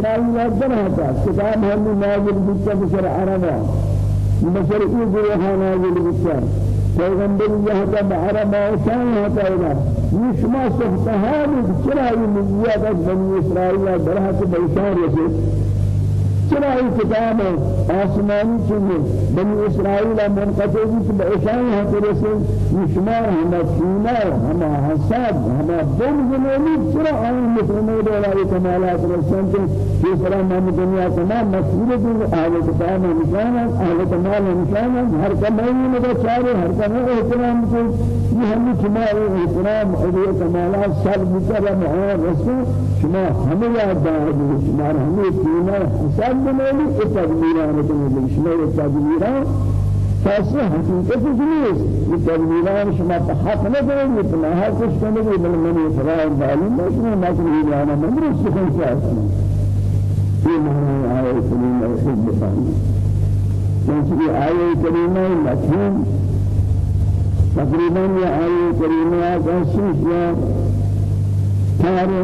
إسرائيل درهتا كتاب هم نازل بيتا بشر عربا. بشر إيه نازل بيتا. پیغمبر یہاں بعرب آسان ہوتا ہے یہ شما سفتہان چرا یہ ملیات بنی اسرائیل درہت بیشان رسے چرا یہ کتاب آسمانی چنگے بنی اسرائیل منقطع بھی بإشان ہے رسے یہ شمار ہما کینا ہما حساب ہما بغض نومید چرا آئین مسلمین دولا کمالات رسان کے یہ سلام ہم دنیا تمام مسئول دیں اہل کتاب نشانا اہل کمال نشانا ہر کمائی میں چارے ہر کمائی احترام کو یہ ہم شما احترام اہل کمالات سب بکر معاون رسول۔ شما ہمیں یاد دار شما ہمیں کینا حساب بنولی التدبيران بنولی شما التدبيران فاسه حقیقت نیست یہ تدبیران شما حق نکنید یہ تنها کچھ کنید بل من اسرائیل معلوم ہے شما مکنی لانا من رس سخن چاہتی یہ معنی آیه کریمه خود بفانی چونکہ آیه کریمه مفهوم تقریبا یہ آیه کریمه کا شیشہ تار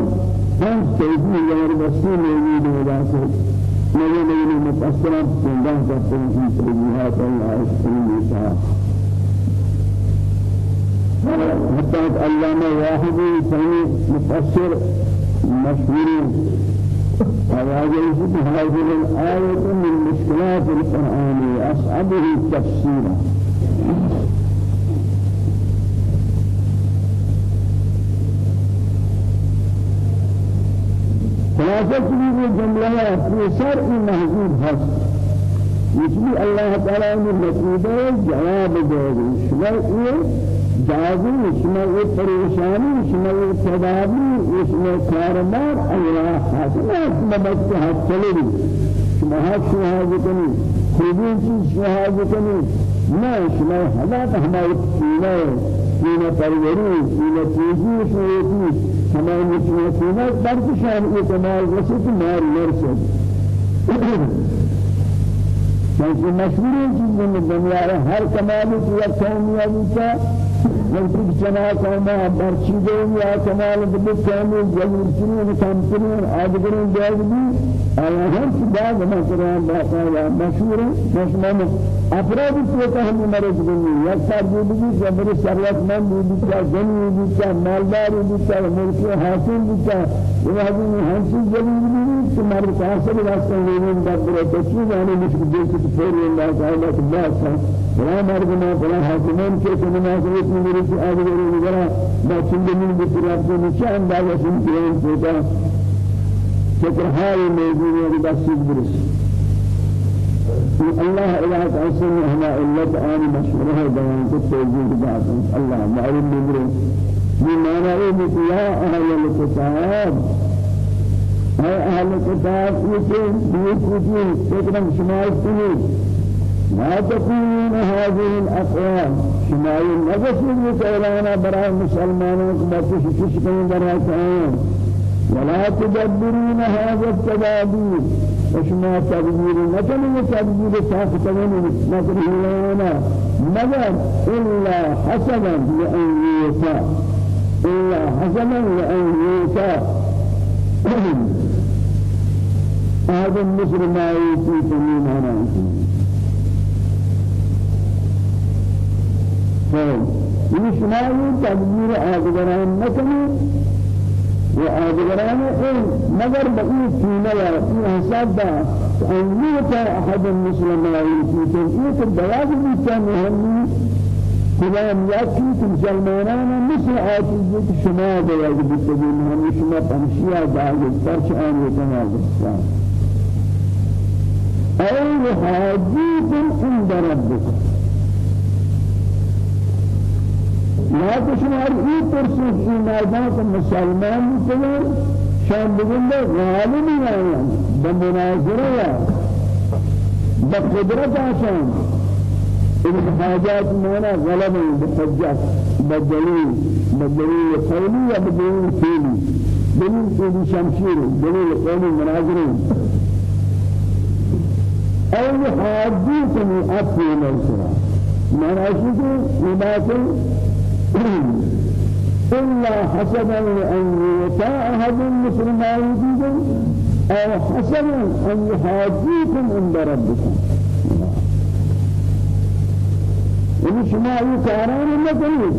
پانچ تیزی یا رسول موجود ہوگا نبي نبي مفسرا سنده تفسير في سبيلها الله سبحانه حتى علامة واحد ثاني مفسر مشهور. هذه هذه الآية من مشكلات القرآن أصعبه تفسيرا خلاصة في جملة في سر محذوب هست. يجي الله تعالى من نتيجة جواب دهي شما إيه؟ جازي شما إيه؟ پریشانی شما إيه؟ تدابي شما کاربار الله حاصل شما بس حد چلے شما حد شما حاجتنی خوبی چیز شما حاجتنی ما شما حالات ہمارے سینے پروری سینے تیزی شما تمام مسلمات برد شان اعتماد رسید مار مرسد. چونکہ مشہور چیز میں دنیا ہے ہر کمال کی ایک قومیہ ہوتا ملکی چنا قوما برچیدے یا کمال بدل قومی جلیل چنین کمپنین آدگرین جاگ بھی آیا ہم کی بعد ہم کران باقایا مشہور مشمن أفراد کو کہ ہم مرض بنی یا سر بھی جبر ثروت مند بھی کیا جنی بھی کیا مالدار بھی کیا ملک حاصل بھی کیا یہ ہم ہنسی جلیل بھی کہ مرد حاصل واسطے نہیں دبر تو چیز آنے مش دل سے پھر اللہ تعالی کے بعد بلا مرد میں بلا حاکمان کے مناسبت میں میرے سے آگے بڑھے وغیرہ با چند من بطرف سے نیچے اندازہ سن قیام موجود ہے بس برس الله إله تعالى هنا إلا آن مشهورة بيان كتوجيه بعض الله معلوم بمره بمعنى إيه يا أهل الكتاب. أي أهل الكتاب يكون بيكون تكرم شمال سنين لا تكونون هذه الأقوال. شمال نفسه بكيلانا براء بچے شش کہیں براء ولا تدبرون هذا التدابير. وشما تدبير؟ نكن تدبير ساختمون نكن هلانا مگر إلا حسنا لأن يوسى إلا حسنا لأن يوسى هذا المصر ما يتي تمين هنا فإن شما تدبير آدگران نکنی و آدگران این مگر بقی فینا یا این حساب دا انیت احد المسلم آیتی تو یہ تو بیاد بیتا مهمی کلام یکی که مسلمانان مثل آتیزی که شما بیاد بیتا مهمی شما پنشیا داگه سرچ آن یتنا بستان. أو حاجيكم عند ربكم لا تشمار ای پرسش ای مردان که مسلمان بکنن شان بگنده غالبی آیان بمناظره یا بقدرت آشان این حاجات مونا غلبی بحجت بدلیل بدلیل قولی یا بدلیل فیلی دلیل فیلی شمشیر دلیل قولی مناظره أو حادثني أفي نفسها من أشد إباته إلا حسبا لأن يطاع أحد المسلمين أو حسنا أن يحاجيكم عند ربكم. يعني شما يكاران مكنين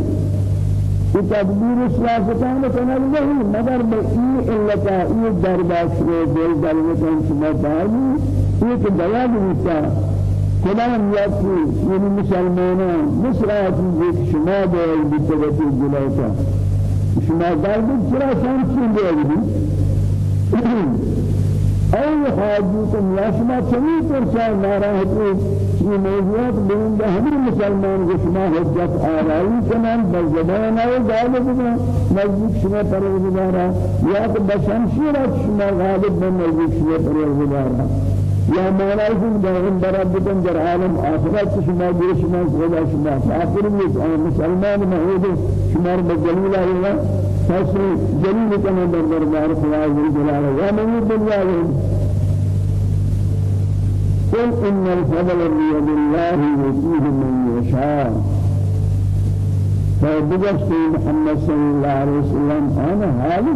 في تدبير سياستان كنال نہیں مگر میں ای علتا ای درباش رو دل دلمتن شما داری ایک دلال ہوتا کلام یاکی یعنی مسلمانان مصر آتی ایک شما داری بیتگتی جلوتا. شما داری چرا شانچین داری أي حاجتكم يشما تمي ترسا ناراحتي في موضوعات بين همين مسلمان جسما حجت آرائی کنن بزبان آئی غالب بنا نزدیک شما پروردگارا. یا تو بشمشیرات شما غالب بنا نزدیک شما پروردگارا. یا مولایكم دائم برابطن در عالم. آخرت شما گیر شما خدا شما. آخر بھی مسلمان محمود شما بجلیل آئینا فصل جلیل کنا در دربار خدا جلال یا من الدنيا قل إن الفضل بيد الله يؤتيه من يشاء. فبجس محمد صلى الله عليه وسلم أنا هذا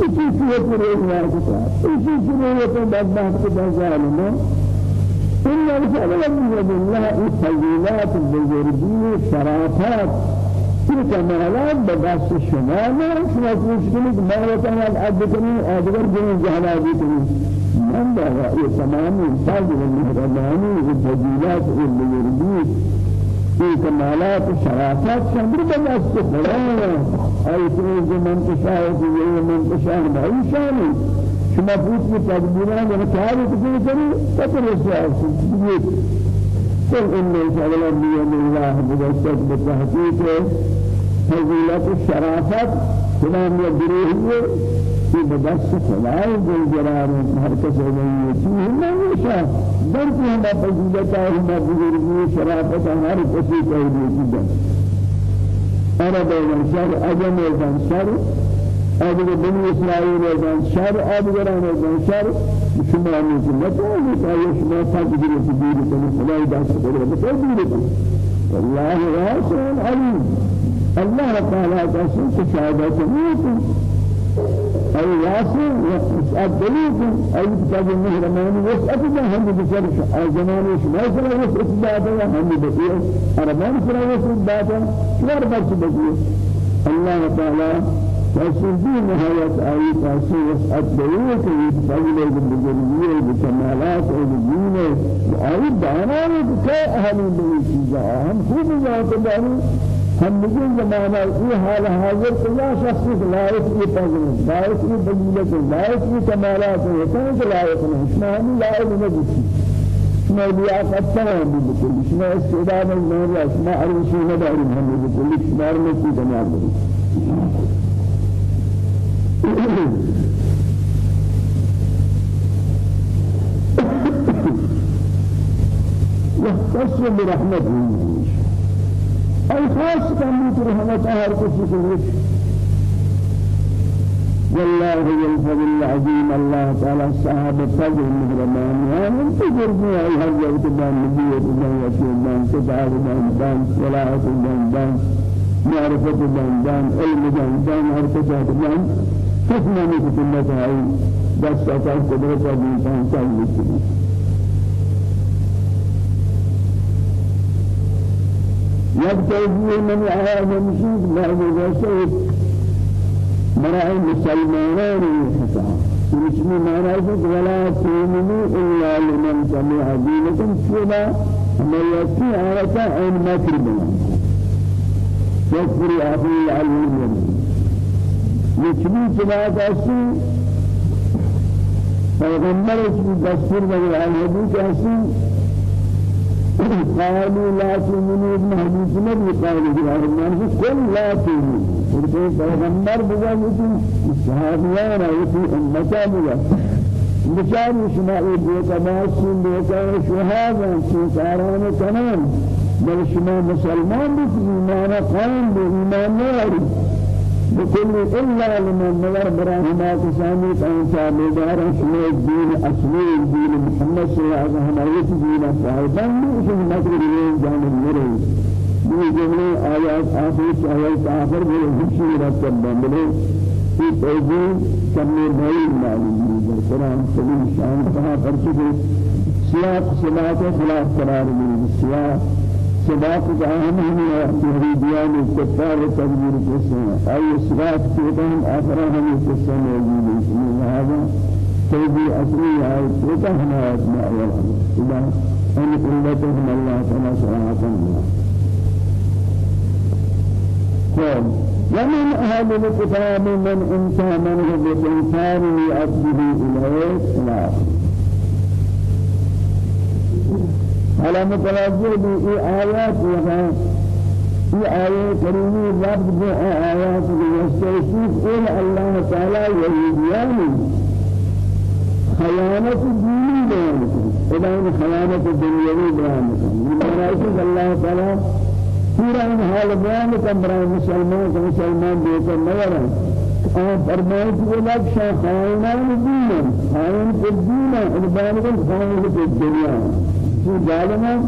بيه إيشي شيء كريه ما كتاب إيشي شيء يكون بدبخت بظالمه إن الفضل بيد الله الفضيلات البزرگی شرافات في كمالات بدست شما ما شما كوش کنید ما وطن العبد کنید آدگر جنین جهلازی کنید من دا یہ تمام انسان المهربانی والفضيلات والبزرگی في كمالات الشرافات شمر بدست خلانا أي سنوز من تشاء في من تشاء ما يشاني شما بوت في تدبيران ونكاري تكون كري تكون السؤال قل إن الفضل بيد الله بجسد بالتحقيق فضيلة الشرافات سلام يدريه في بدس خلائق الجلال هر کس ولیتی ما نشا درتی ہم فضیلتا ہم بزرگی شرافت ہر کسی کو دیتی ہے عرب الانصار اجم الانصار آدھگر بنی اسرائیل ایزان شر آدھگران ایزان شر. شما نیتی نتوانی کہ آیا شما تاکی دیرتی دیری کنی خدای دست کرده بطور دیری کنی والله واسع علیم. الله تعالى قسم تشاهدات نیتی أي واسع واسعد دليكم أي كتاب المهرمان واسعد هم بسر زمان شما سر واسعد باتا هم بسير عربان سر واسعد باتا شوار بس بسير الله تعالى فسنجي نهاية آية تاسي وسعت بيه كي يتفضل بالبجرية بالكمالات والدين آية دانا كي أهل بيه چیزا هم خوب ذات داري هم نجي زمانہ یہ حال حاضر کلا شخص لائق یہ پاگل لائق یہ بجیلت لائق یہ کمالات ہوتا ہے کہ لائق نہیں شما ہم لائق نہیں شما لیاقت تمام بكل شما استعداد النور شما عرشي نداري هم بكل شما رمسي تمام يختص برحمته أي خاص كميت رحمة أهل كسر والله الفضل العظيم الله تعالى صاحب الفضل المهرمان يعني انت جربوا أي هذا يتبان نبية تبان يتبان كتاب بان بان ولاءة بان بان معرفة بان بان علم بان بان حركة بان کس نامی کی سنت ہے دس سال قدرت اور إنسان توجیه من آیا نمشید بعض واسه مرای مسلمانان حساب اسمی معنی ہے ولا تؤمنوا إلا لمن سمع دينكم فيما ما يكفي آية عن مكر بنا تكفر أخي العلم یکی جناب اسی پیغمبر کی دستور میں حدیث اسی قالوا لا تؤمنوا ابن حديث النبي قالوا يا رب كل لا تؤمنوا. ورته پیغمبر بجانب صحابیان ایتی امتا بجا بچاری شما ای دیتا ماسین دیتا شهادا شکاران کنان. بل شما مسلمان بیت ایمان قائم بی ایمان نواری بكل إلا لمن نظر براهما كسامي كأنسا مدار شمع الدين أصلي الدين محمد صلى الله عليه وسلم أيت دين صاحبا من مكر الدين جانب مري یہ جملے آیات آخر آیات آخر میں ہمشی رکھت بندلے في توجيه كم بين معلوم القرآن سبيل شان كما فرشد سياق سباق خلاف قرار من السياق سباق جاهم هم تهريبيان الكفار تدبير قسم أي سباق تيتهم آخر هم قسم موجود من هذا توجيه أصلي هاي تيتهم آيات ما أول إذا أن قلتهم الله تعالى صراحة الله ومن أهل الكتاب من إنسى منه بإنسان يؤديه إليه إلى على متوجه آيات في آية كريمة رب جاء آيات يستوشيف إلى الله تعالى يهديان خيانة الدين بيان إذا خيانة الدنيا بيان من الله تعالى پورا ان حال بیان کم برای مسلمان که مسلمان بیتر نورن. آن فرمائے کہ وہ لوگ شاہ خائنان دین خائن کو دین کو خائن جو ظالمان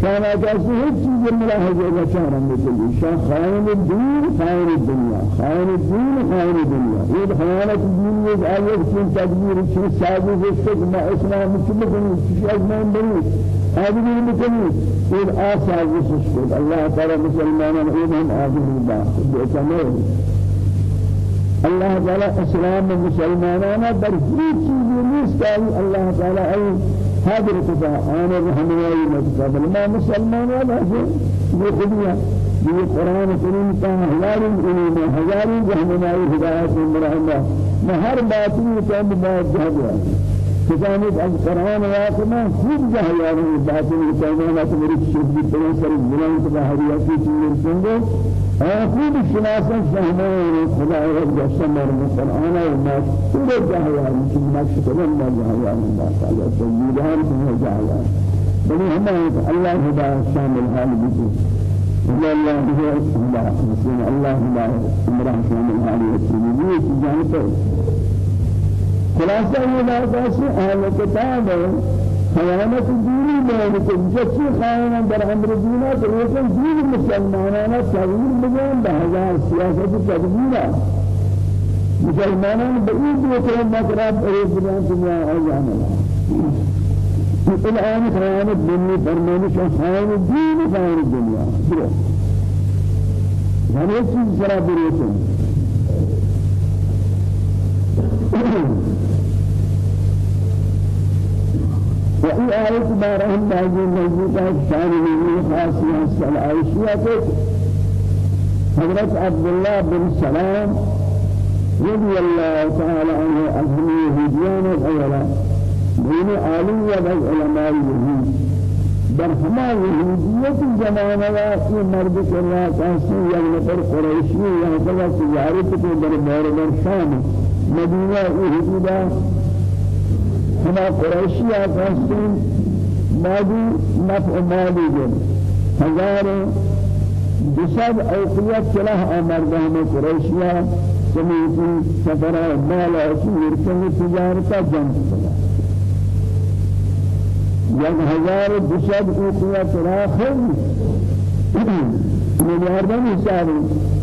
شان جیسے ہر چیز ملاحظہ کا شان کو شاہ خائن الدین خائن الدنيا خائن الدين خائن الدنيا یہ خیانت دین یہ آیت کی تدبیر سازش ہے کہ ما اسلام کی بنی کی ازمان بنی آدمی بکنی این آسازش شد. الله تعالی مسلمانان اینهم آدمی با بیتنه الله تعالی اسلام مسلمانان بر هیچ چیزی نیست که الله تعالی حاضر کتا آن رحمانی متقبل ما مسلمانان هذه یہ خدیہ یہ قرآن کریم کا ہزاری علم ہزاری رحمانی ہدایت مرحمہ میں ہر باطنی کا مبارک جہد كتابت القرآن واقما خوب جهيان باطن الكلمات مريد شد بطريق سر الزمان تبهرية في تنين سنگو خوب شناسا فهمان خدا رب جسمر القرآن وما سورة جهيان كم نقش كلام ما جهيان الله تعالى تجيدان كم جهيان بني هم الله هدا شامل حال بيتو إلا الله هو الله الله هدا امرأة شامل حال. يتنين جانب. خلاصہ یہ بات ہے اہل کتاب خیانت دینی بیان خائن در أمر دینا تو لیکن دین مسلمانان تغییر بجان بہزار سیاست تدبیر مسلمانان بعید بکرم مقرب ارید بجان دنیا آجانا الآن خیانت دینی فرمانش خائن دین خائن دنیا. برو ہر ایک چیز سرا وإي آية بارهم باجي نزيكا شان من خاصية السلعيشية حضرت عبد الله بن سلام رضي الله تعالى عنه أهمي هديان الأولى. بين عالية العلماء اليهود. ہما یہودیت زمانہ واقعی مرد کرنا کاسی یا نفر قریشی یا کلا تجارت مدینہ یہودیہ ہما قریشی آکاستین مادی نفع مالی جن ہزار بسد اوقیت چلہ آمردہ میں قریشیہ سمیتی سفرہ مالا اسی ورکن تجارتا جنگ سلا یک ہزار بسد اوقیت راخر ملیاردن حسابی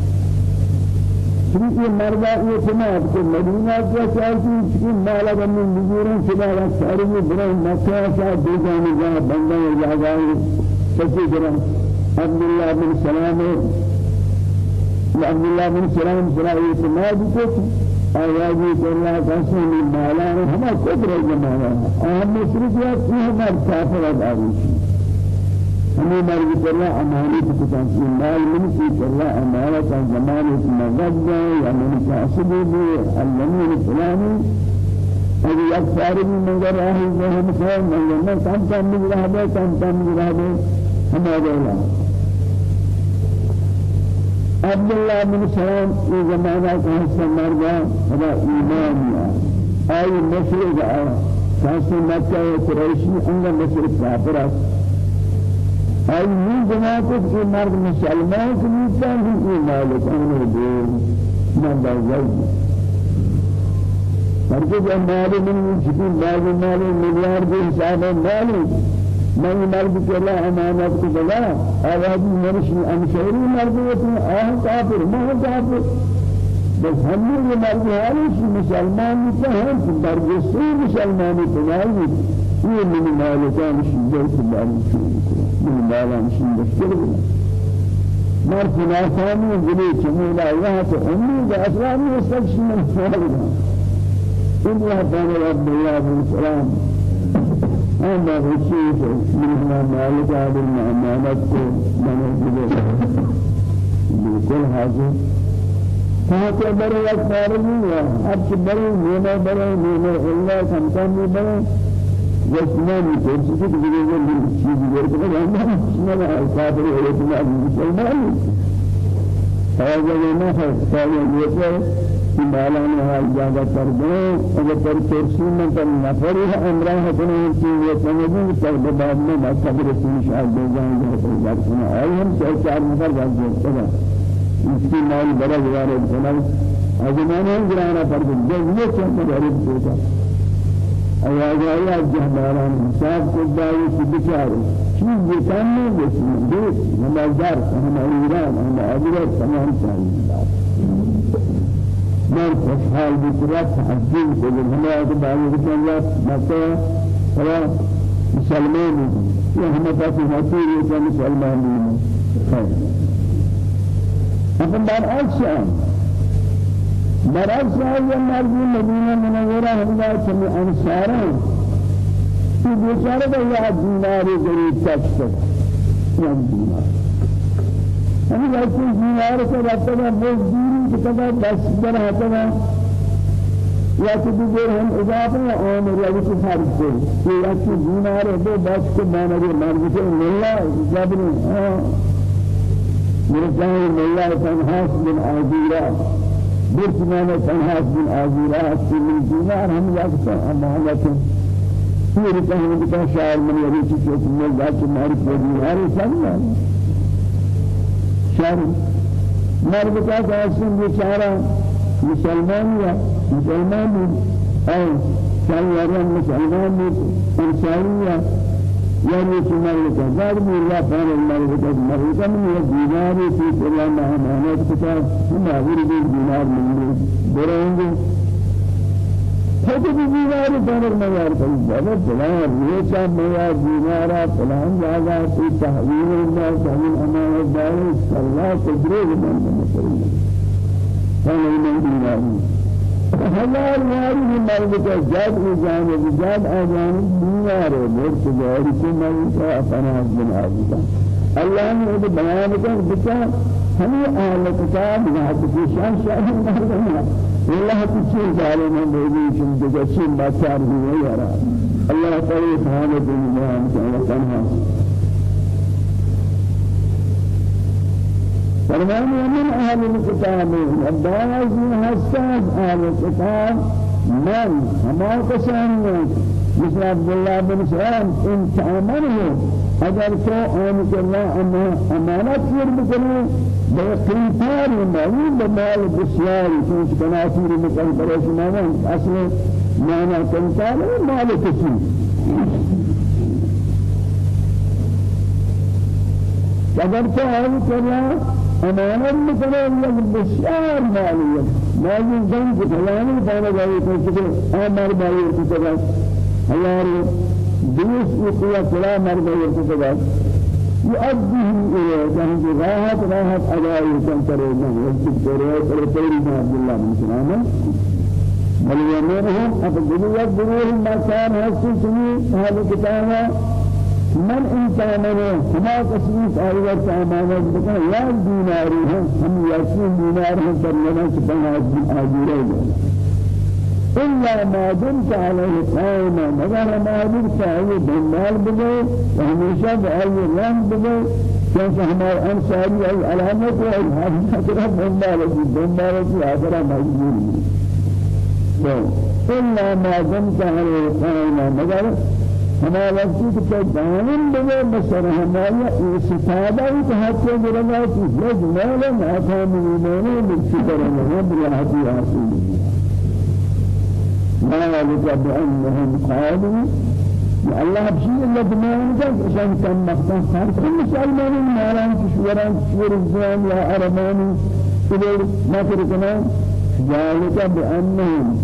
چونکہ مردا یہ سماعت کہ مدینہ کا چاہتی کہ مالا بننے مجوروں خدا کا سارے بڑا مکہ کا دو جانے جا بندہ جا گئے سچی جرا عبداللہ بن سلام. عبداللہ بن سلام سرا یہ سماعت کو آوازی کرنا کسی من مالا ہمیں قدر جمالا. اہم مصرفیات یہ ہمارے کافر آداری ہمیں مرضی کرنا امانت کتاب کی مال من کی کرنا امانت زمانت مغض یا من کاسب بھی المین فلانی. اگر یک ساری بھی مگر راہی جو ہم خیر مگر میں کم کم بھی رہ دے کم کم بھی رہ دے ہمارے اللہ عبداللہ بن سلام یہ زمانہ کا حصہ مر گیا خدا ایمان یا. آئی مشرق آیا کاسی مکہ أي من جماعة في مرد مسلمان كميتان في مالك؟ أنا دين من بعض مرد مال من جبين بعض مال مليار بحساب مال من مرد كلا أمانات كلا آوازي مرشي أمشيري مرد وطن آه كافر. ما هو كافر؟ بس هم مرد حالش مسلمان نہیں ہیں درجے مسلمان تنائی یہ من مالکان شجر کلام من مالان شجر مرد ناسانی جلی چمولا یہاں تو امید اسلامی استقش من فارغا إلا كان عبد الله بن سلام أما بشيء من مالك هذا المعاملات من بكل هذا فهذا بره يكبرني أبش بره مينا بره مينا إلا كم كم بره وسنا من كل شيء كذي كذي شيء غير كذا ما ما الكافر ولا كذا المسلمان هذا ما هو فاهم مالان حال جاگا کر دے اگر پر کرسی میں کر نفر ہے امرہ ہتنے چیز یہ سمجھیں تر بعد میں بات خبر سن شاید دے جائیں گے تو بات سنا آئی ہم چار چار نفر بات دے چلا اس کی مال بڑا گزارے چلا ازمانے گرانا پر دے یہ چند غریب دیتا آواز آیا جہماران حساب کو دائی کی بچارے چیز یہ کام نہیں دیتی دیت ہم ازدار ہم ایران ہم عبرت تمام چاہیے من خوشحال بکرات تحجیل کو باقی کتنے لا مکہ فلا مسلمان یہ ہم پاس ہوتی ہے کہ مسلمان ہیں خیر اپن بار اچھا برعکس یہ مرضی مدینہ منورہ ہمارا سمی انصار ہیں کہ بیچارے کا یہ دینار غریب تک تک یہ دینار ہم ایسے دینار سے رابطہ مزدوری كتبا بس در هتنا یا کہ دیگر ہم اضافہ اور میرے ابھی سے خارج سے کہ یا کہ دینار دو بس کے مانا جو مرد سے ملا جب نے ہاں میرے جان ملا تنہاس بن عزیرا تنہاس بن عزیرا کہ من دینار ہم یاکتا امانا کہ پوری کہنے کا شاعر من یری چیز میں ذات ماری پوری ہر سننا شاعر مرد کا قاسم بیچارہ مسلمان یا مسلمان أو شاید مسلمان انسانی یا يعني في مالك دار من الله فعل المالك المالك من الدينار في كل ما أمانات كتاب ما يريد الدينار من برهنه خود دینار دانر میار کنی بابا فلان ریچا میار دینارا فلان جاگا تی تحویل الله تحویل امانت دار الله تجربه من من دیناری ہزار ماری بھی مرد کا جاد و جانب جاد آجان دینار ہے مرد جاری کو مرد کا اپنا بن آجتا اللہ نے وہ بیان کر بچا ہمیں اہل کتاب یہاں کی شان شاہد مرد والله تشين ظالم بيجي شن تجسم باشار هو يرى الله تعالى سبحانه وتعالى تنها. فرمانه من أهل الكتاب؟ الدعاء حساس أهل الكتاب. من؟ هما كسان مثل عبد الله بن سلام إن تأمنه اگر تو آن کلا اما امانت پر بکنه به قیمتار مالی به مال بسیاری چون کنافیر مکان برای شما اصل مانا قیمتار مال کسی. اگر تو آن کلا امانت یک بسیار مالی مالی زن که کلانی بانا جایی تو که آمار باید تو که الله دوس وقيا كلا مرد يرتكب يؤديه إلى جهنم راحت راحت أداء يكون ترينا يكتب ترينا ترينا عبد الله بن سلامة بل يمرهم أفضلوا يقبلوهم ما كان هسي سمي هذا كتابا من إنسانه كما تصنيف آيات أمانات بكنا يا ديناري هم يأتون دينارهم ترينا سبحانه وتعالى إلا ما دمت عليه قائما مگر ما دمت عليه دمال بگئے وهمیشہ بأي رنگ بگئے كيف ہمارے انصاری ای علامت ہے حاضر کرا دمال کی دمال کی حاضر مجبور إلا ما دمت عليه قائما مگر ہمارا وقت کہ دانن بگئے بسر ہمارا استفادہ ہی کہ حد سے گرنا کی جمال ما كان من ایمان بالفکر رب العالمین حاصل ذلك بأنهم قالوا الله بشيء الله دمان جد عشان كان مقطع صار كل مسلمان مالان كشوران كشور الزمان يا أرماني إلى ما تركنا ذلك بأنهم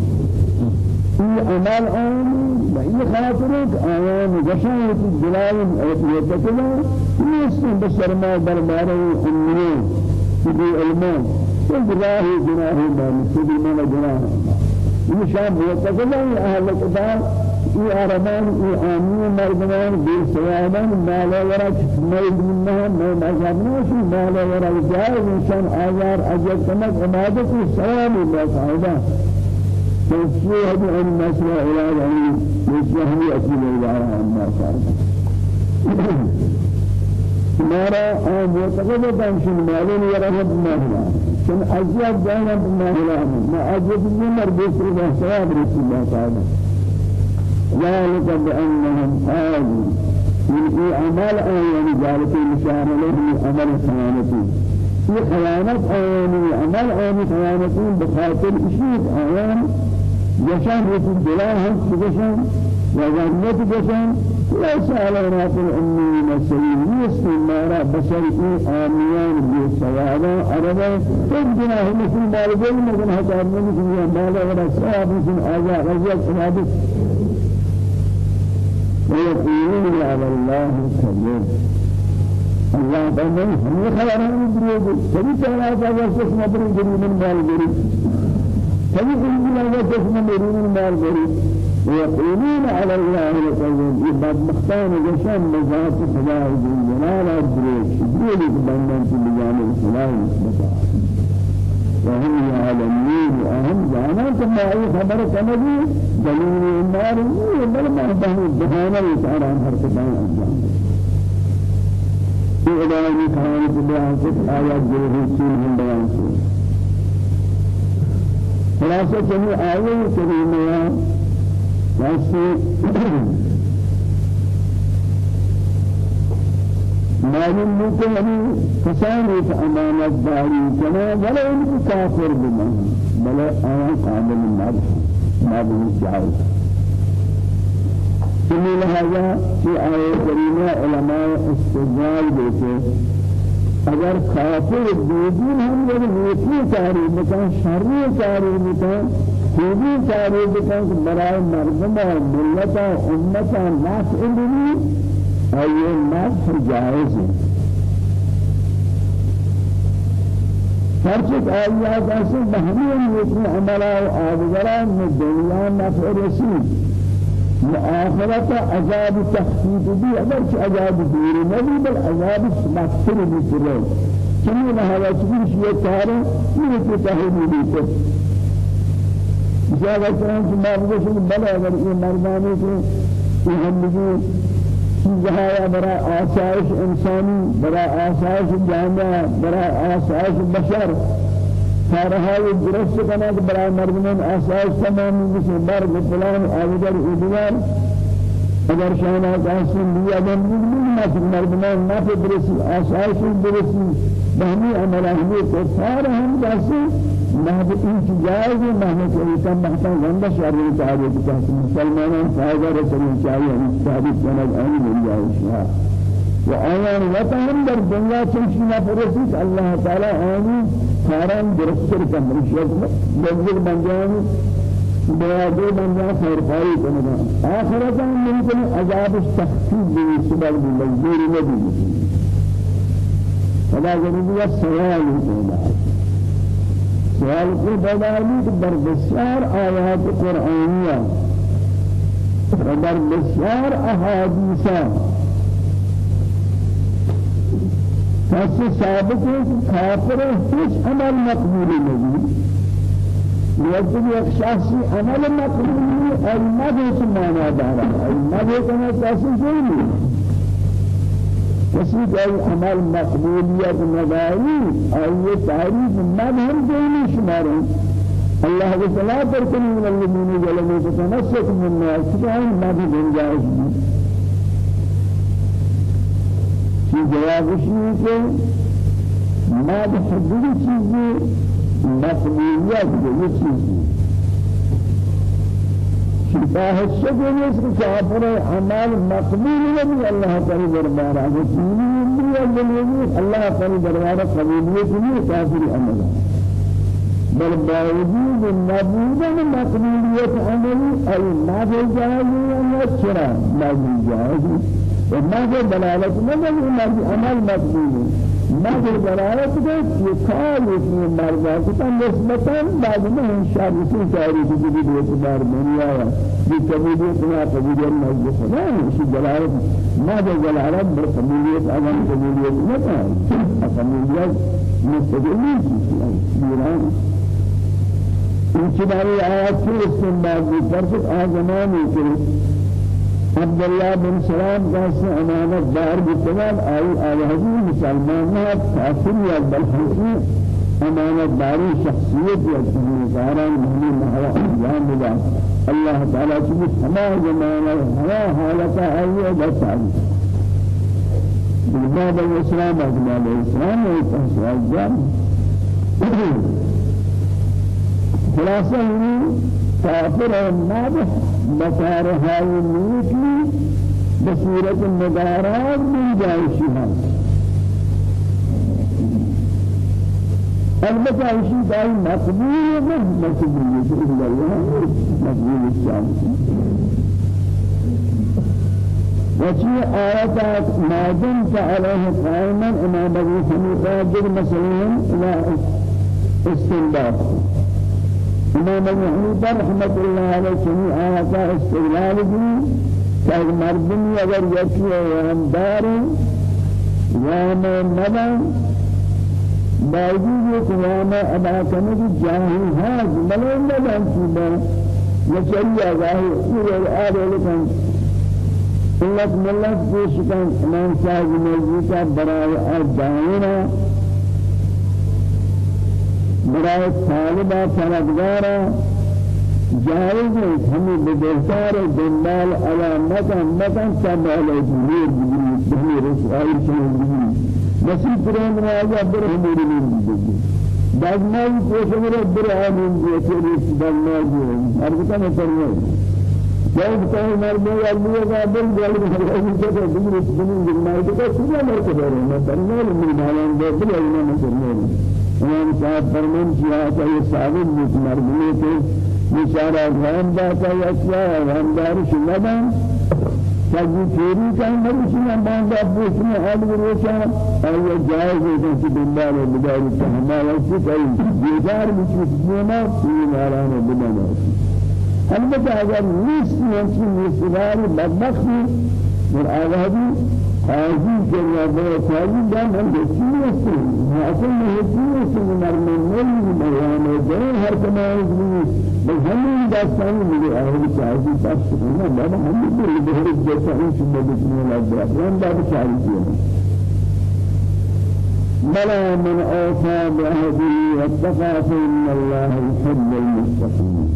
في أمال آمين بأي خاطرك آيان جشاية الجلال يتكلا يسن بسرما درباره أمين في علمان فجراه جناه بان سيدي من جناه إنشاء يتكلا أهل الكتاب ای آرمان ای آمی مردمان بی سیادان مال ورا مید منها ما مذهب نشی مال ورا جای انسان آزار اجر کمک عبادت سلام الله تعالی عن مسألة علاج عن يسمح لي أكيد الإدارة عما صار ہمارا معتقد ہے کہ مالون يرغب ماهلا. كان أزياد دائما بماهلا ما أجد من مربوط رضا ثواب رسول الله تعالى ذلك بأنهم قالوا من أعمال آيان ذلك المشار له عمل خيانتي في خيانة آيان عمل آيان خيانتي بخاطر إشيد آيان يشان رسول بلاهم بجشان وغنيت بجشان ليس علينا في الأمين السليم يسمى مارا بشري آميان بالسوابا أربا تجدنا هم مثل مالجين مثل هتار مثل مالا ولا سواب مثل آجاء رجال سوابس ويقولون على الله الكذب الله تعالى هم خيران بريد تبي تعالى تعالى سخنا بريد من مال بريد إنجيل الله سخنا بريد من مال بريد ويقولون على الله الكذب يبقى مختان جشان مزات خدا جلال بريد بريد بندن في بجانب نسبتا وهم يعلمون وهم جانا كما أي خبر كنبي دليل النار بل ما بهم بهانا يسعر عن حركتان أجام في إدارة كان بيان ست آيات جوهر سين بيان سين خلاصة جميع آيات كريمة واسي معلوم کسان ایک امانت داری کنا بلے أن کو کافر بنا. بلے آیا قابل مرد معلوم جائز سمی لہذا في آئے کریمہ علماء استجال دیتے اگر کافر دیدین ہم یہ نیکی کاری بکن شری کاری بکن خوبی کاری بکن برای مردمہ ملتا امتا نافع بھی أي مدح جائز ہے فرشت آيات أصل بهمين يكون عملا وآبدرا من الدنيا نفع رسيد مؤاخرة عذاب تخفيف بي أبرش عذاب دير نبي بل عذاب مغفر بسره كمين هذا تقول شيء تارة من تتهمي بيته إذا كان ما بقول بلا أگر یہ مردانی کو یہ ہم چیزها برای آسایش انسانی برای آسایش جامعه برای آسایش بشر کارهای درست کنه که برای مردمان آسایش تمامی مثل برگ فلان آویدر ایدیان اگر شان آسان لیا دن بگیم مثل مردمان نفع برسی آسایش برسی بهمی عمل اهمی کفار هم دستی مهد این جایز مهد که محتاج غنده شهری تعریف کرد مسلمانان فایده رسول چاهی هم ثابت کند آنی من جایشها و آیان وطن در دنیا چنشی نفرسید الله تعالی آنی کاران درست کن. مرشد بزرگ بندیانی بیادی بندیان خیرخواهی کنند آخرتا ممکن عذابش تخفیف بی سبب مجبور نبی فلا ضروري سوال هذا سوال کو بدالی کہ در بسیار آیات قرآنیہ و در بسیار احادیثہ کس ثابت ہے کہ کافر عمل مقبول نہیں لیکن ایک شخصی عمل مقبول اور مدہ سے مانا دارا اور مدہ کنا کسی نہیں کسی کا عمل مقبولیت نداری آئیے تعریف مذہب دینی شماریں الله تعالى بركن من الذين ظلموا فتمسك من الناس كان ما في گنجائش في جواب کہ ما بحدود چیزیں مقبولیت یہ چیزیں شفاه الشكر يسر كافر عمال مقبول نبي الله تعالى دربارا وكيني الله تعالى دربارا قبولية كافر عمل. بل باوجود نبودا مقبولية عمل أي ما في جائز ولا شرع ما في جائز وما في دلالة؟ ما في عمل مقبول ما في دلالة؟ يقال اسم مرضى كتن نسبتا بعد ما إن شاء الله في تاريخ جديد اعتبار دنيا بقبولية ما قبولية ما خدا شيء دلالة ما في دلالة بقبولية عمل قبولية ما قبولية مستقلين في این چیزی آیات کی استنباط کرد آزمانی که عبدالله بن سلام جاس امانت دار بتوان آئی آوازی مسلمانات کافر یا بلحقی امانت شخصیت یا جنگاران مهمی محوا انجام بدا اللہ تعالی چیز ہما زمانہ ہوا حالتا آئیے بس بالباب الاسلام اجمال الاسلام و تحصیل جام كافر النابح بطار هاي النيكي بصورة المدارات من جائشها البته ایشی دای مقبول نه مقبول إلا الله مقبول الشامس وشي آيات ما دمت عليه قائما إمام أبي حنيفة جد مسلم إلى استنباط. إمام حنیفہ رحمت اللہ علیہ چنی آیات استدلال بھی کہ مردمی اگر یکی وامدار وام مدن باوجود یہ قیام ادا کرنے کی جاہی ہے بلے مدن کی بات نچری آگاہی یہ آدھے لکن اللہ ملت پیش کن امام برای طالبا فرقدارا جائز ہے ہمیں بدرکار دنبال علامت مکان سبال جمیر بگری بہنی رسوائی شنو بگری نصیب پرین راجہ بر ہمیر میر بگری دازمائی کوشمر بر آمین دیتے ریس دازمائی اربطہ میں فرمائی جب کوئی مرد یا لیے کا جل رہا ہے کہ بگری بگری دنبال کو سیدھا مرتے رہے ہیں درمیان میں دالان دے دل اینا میں فرمائی امام صاحب فرمان کیا کہ یہ ثابت نہیں مرنے کے بیچارہ غام داتا یا کیا غام دار شنبا کبھی چوری کا مرشنا باندھا پوچھنے حال روشا اور جائز ہے کہ بندار بدار تحمل سے کوئی بیدار مجھ میں کوئی ناران بدنا البته اگر نیست نیست نیست بدبختی. در آوازی آجی کے رب تعالی دان ہم دیکھیں اس اصل میں ہے اس نمبر میں نہیں بیان ہے ہر تمام بھی بل ہم داستان میں ہے چاہیے پاس کرنا بابا ہم بھی بہر جیسا ہی سمجھ میں لگ گیا ہم بابا چاہیے بلى من أوفى بعهده واتقى فإن الله يحب المتقين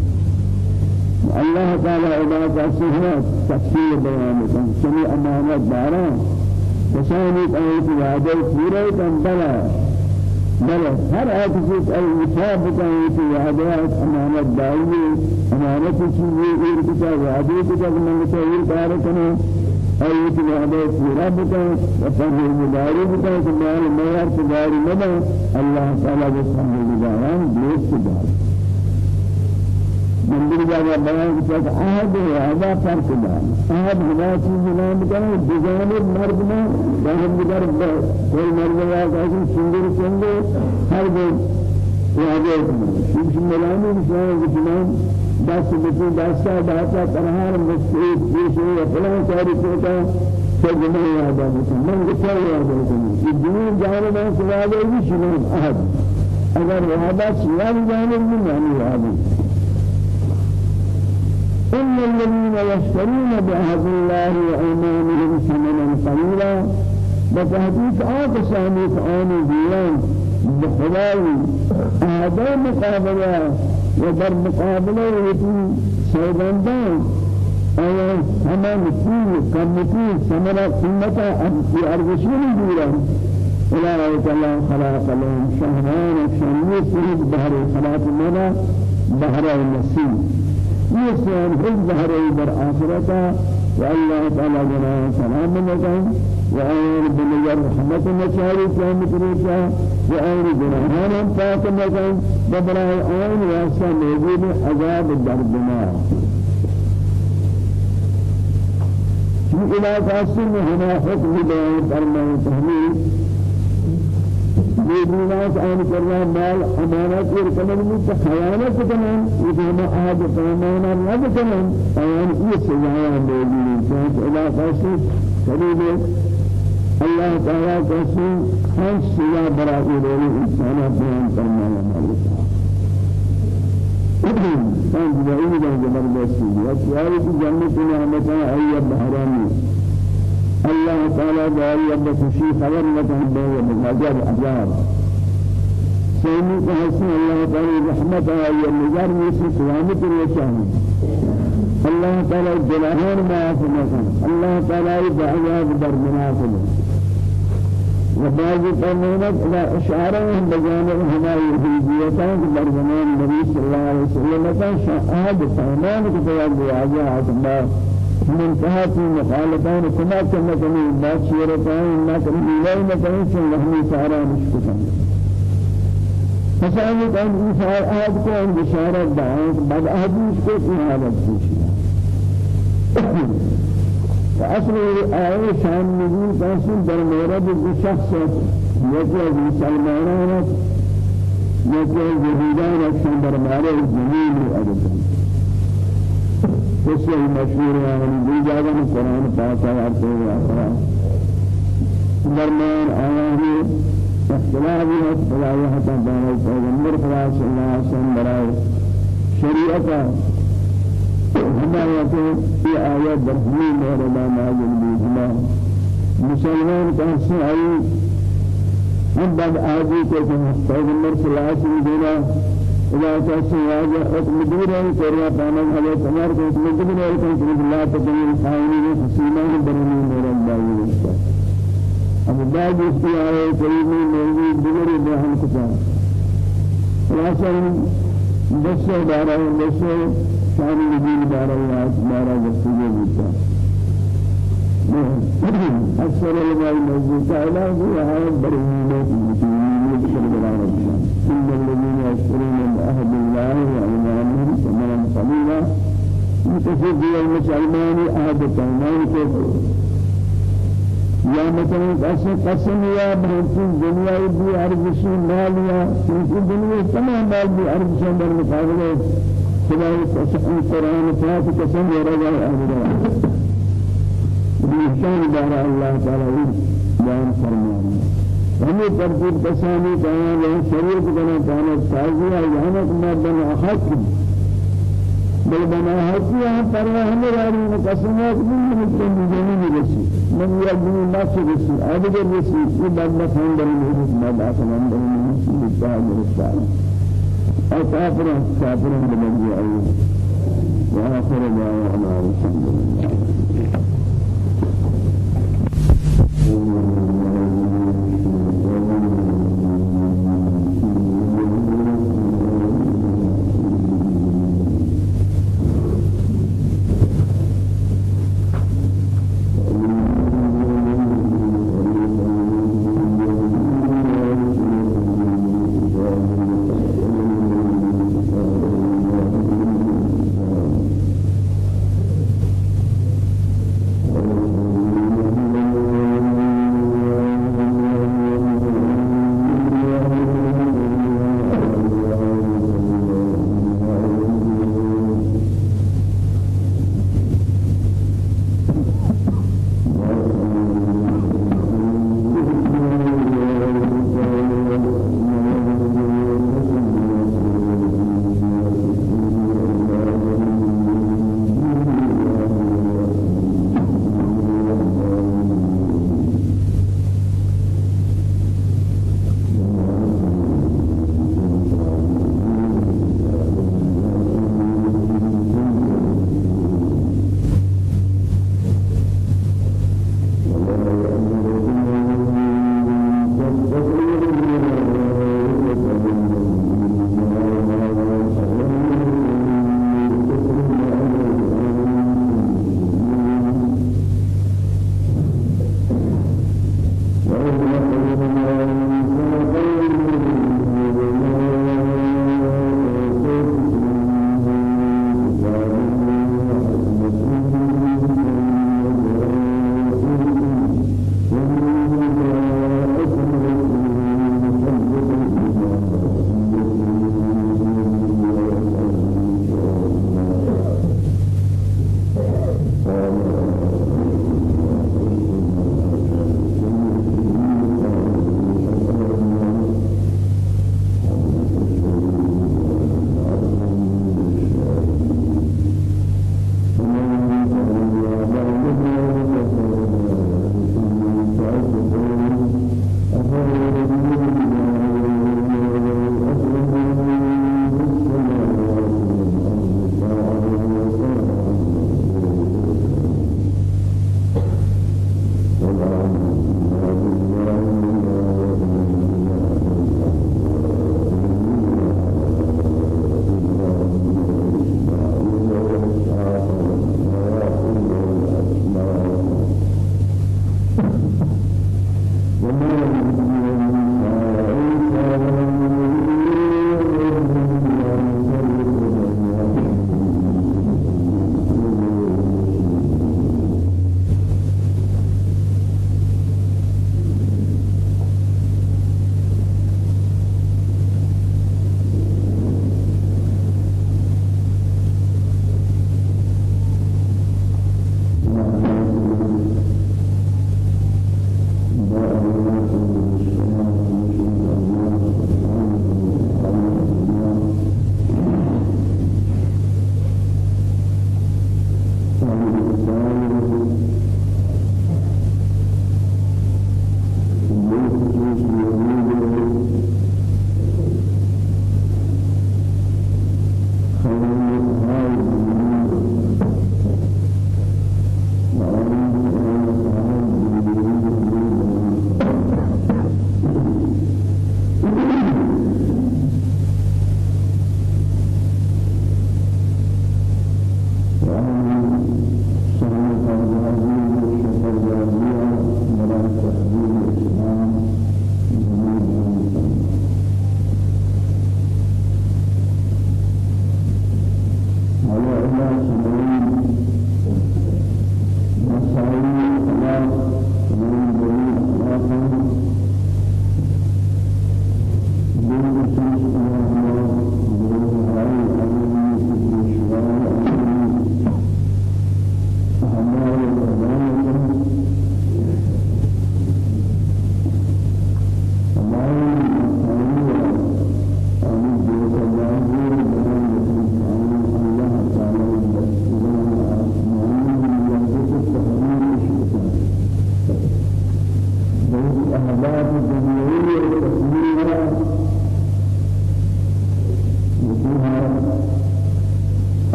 الله تعالى عبادة سهرة تفسير بيانكم سمي أمانة داران که وعده پورے کن بلا بلا وفاب کن کہ وعده امانت داری امانت چیزی ایر کتا وعده کتا من کو ایر کار کنه ای کہ وعده پورا بکن و فرموداری بکن کہ مال میار تداری نہ اللہ تعالی بسم اللہ دوست دار من جاگا بیان کیا عہد ہے هذا فرق دار عہد ہوا چیز نام کرے بجانب مرد میں جہاں دیگر کوئی مرد یا کوئی سندر سندر ہر دو وعده شیش ملانی بشان جنان دست بچے دستا داتا تنہار مستعد پیش ہے فلان کاری کوتا سجنے یاد آتا من کیا یاد آتا یہ دین جانب میں سوال ہے شنو عہد اگر وعدہ سیان جانب میں یعنی عہد إن الذين يشترون بعهد الله وأيمانهم ثمنا قليلا بتحقيق آقساني فآني ديان بخلاي أهدا مقابلة ودر مقابلة يتي سيدندان أي هما مثيل كم مثيل ثمنا قيمة في أرغشين ديران أولئك الله خلاق لهم شهران سيد بحر خلاق منا بحر النسيم يسوع حفظ هري بر آخرته والله تعالى جنا سلام لكم وأمر بنجر رحمة نشاري كام كريشا وأمر جناهان پاک لكم ببرای آن واسطة موجود عذاب الدردنا في علاقة سن هنا حكم بيان فرمان تحميل دیناس آن کرنا مال امانت اور کمن میں خیانت کرنا یہ ما آد پیمانہ نہ کرنا آن یہ سزا ہے کہ علاقہ سے قریب اللہ تعالی کسی ہر سزا برابر ہے انسان بیان کرنا ہے كان جبريل جبردستی ہے کہ آئی جنت نعمت ہے ای بہرانی الله تعالى دعائي أبدا خشي خبر لكم بيه مجاجر أجاب سيني كحسن الله تعالى رحمة آية مجار ميسي قيامة الوشان الله تعالى جلاهان ما أفنكم الله تعالى دعائي در مناسب وبعض قومنا إلى إشارة بجانب هما يهوديتان در زمان النبي صلى الله عليه وسلم. كان شاهد فهمان كتاب واجه الله منتهى في مخالفان كما كما كما ما شيرتان ما كما لا ما كما شن لهم سارا مشكلة فسألوا كان إنسان أحد كان بشارة دعوة بعد أحاديث کو في حالت پوچھا فأصل آية شان نزول قاسم در مورد شخص يجي سلمانان يجي يهودان أكشن در مورد جميل أدب کسی مشهور ہے ہم دی جاگا میں قرآن پاک آتے ہیں آخرا درمیان آیا ہے اختلافی ہے خدای حتا دانا پیغمبر خدا صلی اللہ علیہ وسلم برائے شریعتا ہمایت یہ آیت برہمی مولانا نازل بیجما مسلمان کہتے آئی؟ ہم بعد آجی کو پیغمبر صلی اللہ علیہ وسلم سواجه حكم ديره كريا بانه على حكم ديره کو الله تبين خائنين خصيمان برني نور الله اب بعد اختيار كريم موجود ديره بهم كتاب خلاصا بس دارا بس شان الدين دارا الله دارا جسده بيتا أكثر العلماء الموجود تعالى هو هذا برهين إن الذين يشترون بعهد الله وأيمانهم ثمنا قليلا متفق المسلمان عهد كفر یا مثلا قسم قسم یا بہترین دنیا بھی ارزش مال یا کیونکہ دنیا تمام مال بھی ارزش در مقابلے خدا قسم قرآن پاک قسم یا رضا ارزش بإحسان دار الله تعالى. بیان فرمائے ہمیں ترتیب کسانی کہاں وہ شریعت بنا کہنا تازیہ یہاں کما بنا حق بل بنا حق یہاں پروا ہمیں راری قسمات بھی نہیں نہیں رسی۔ من یادنی نفس رسی آدھگر رسی یہ بعد خان در محرس ما داخل اندر محرس مجتہد رسالہ اور کافران کافران بلنجی آئیے وآخر دعوانا الحمد لله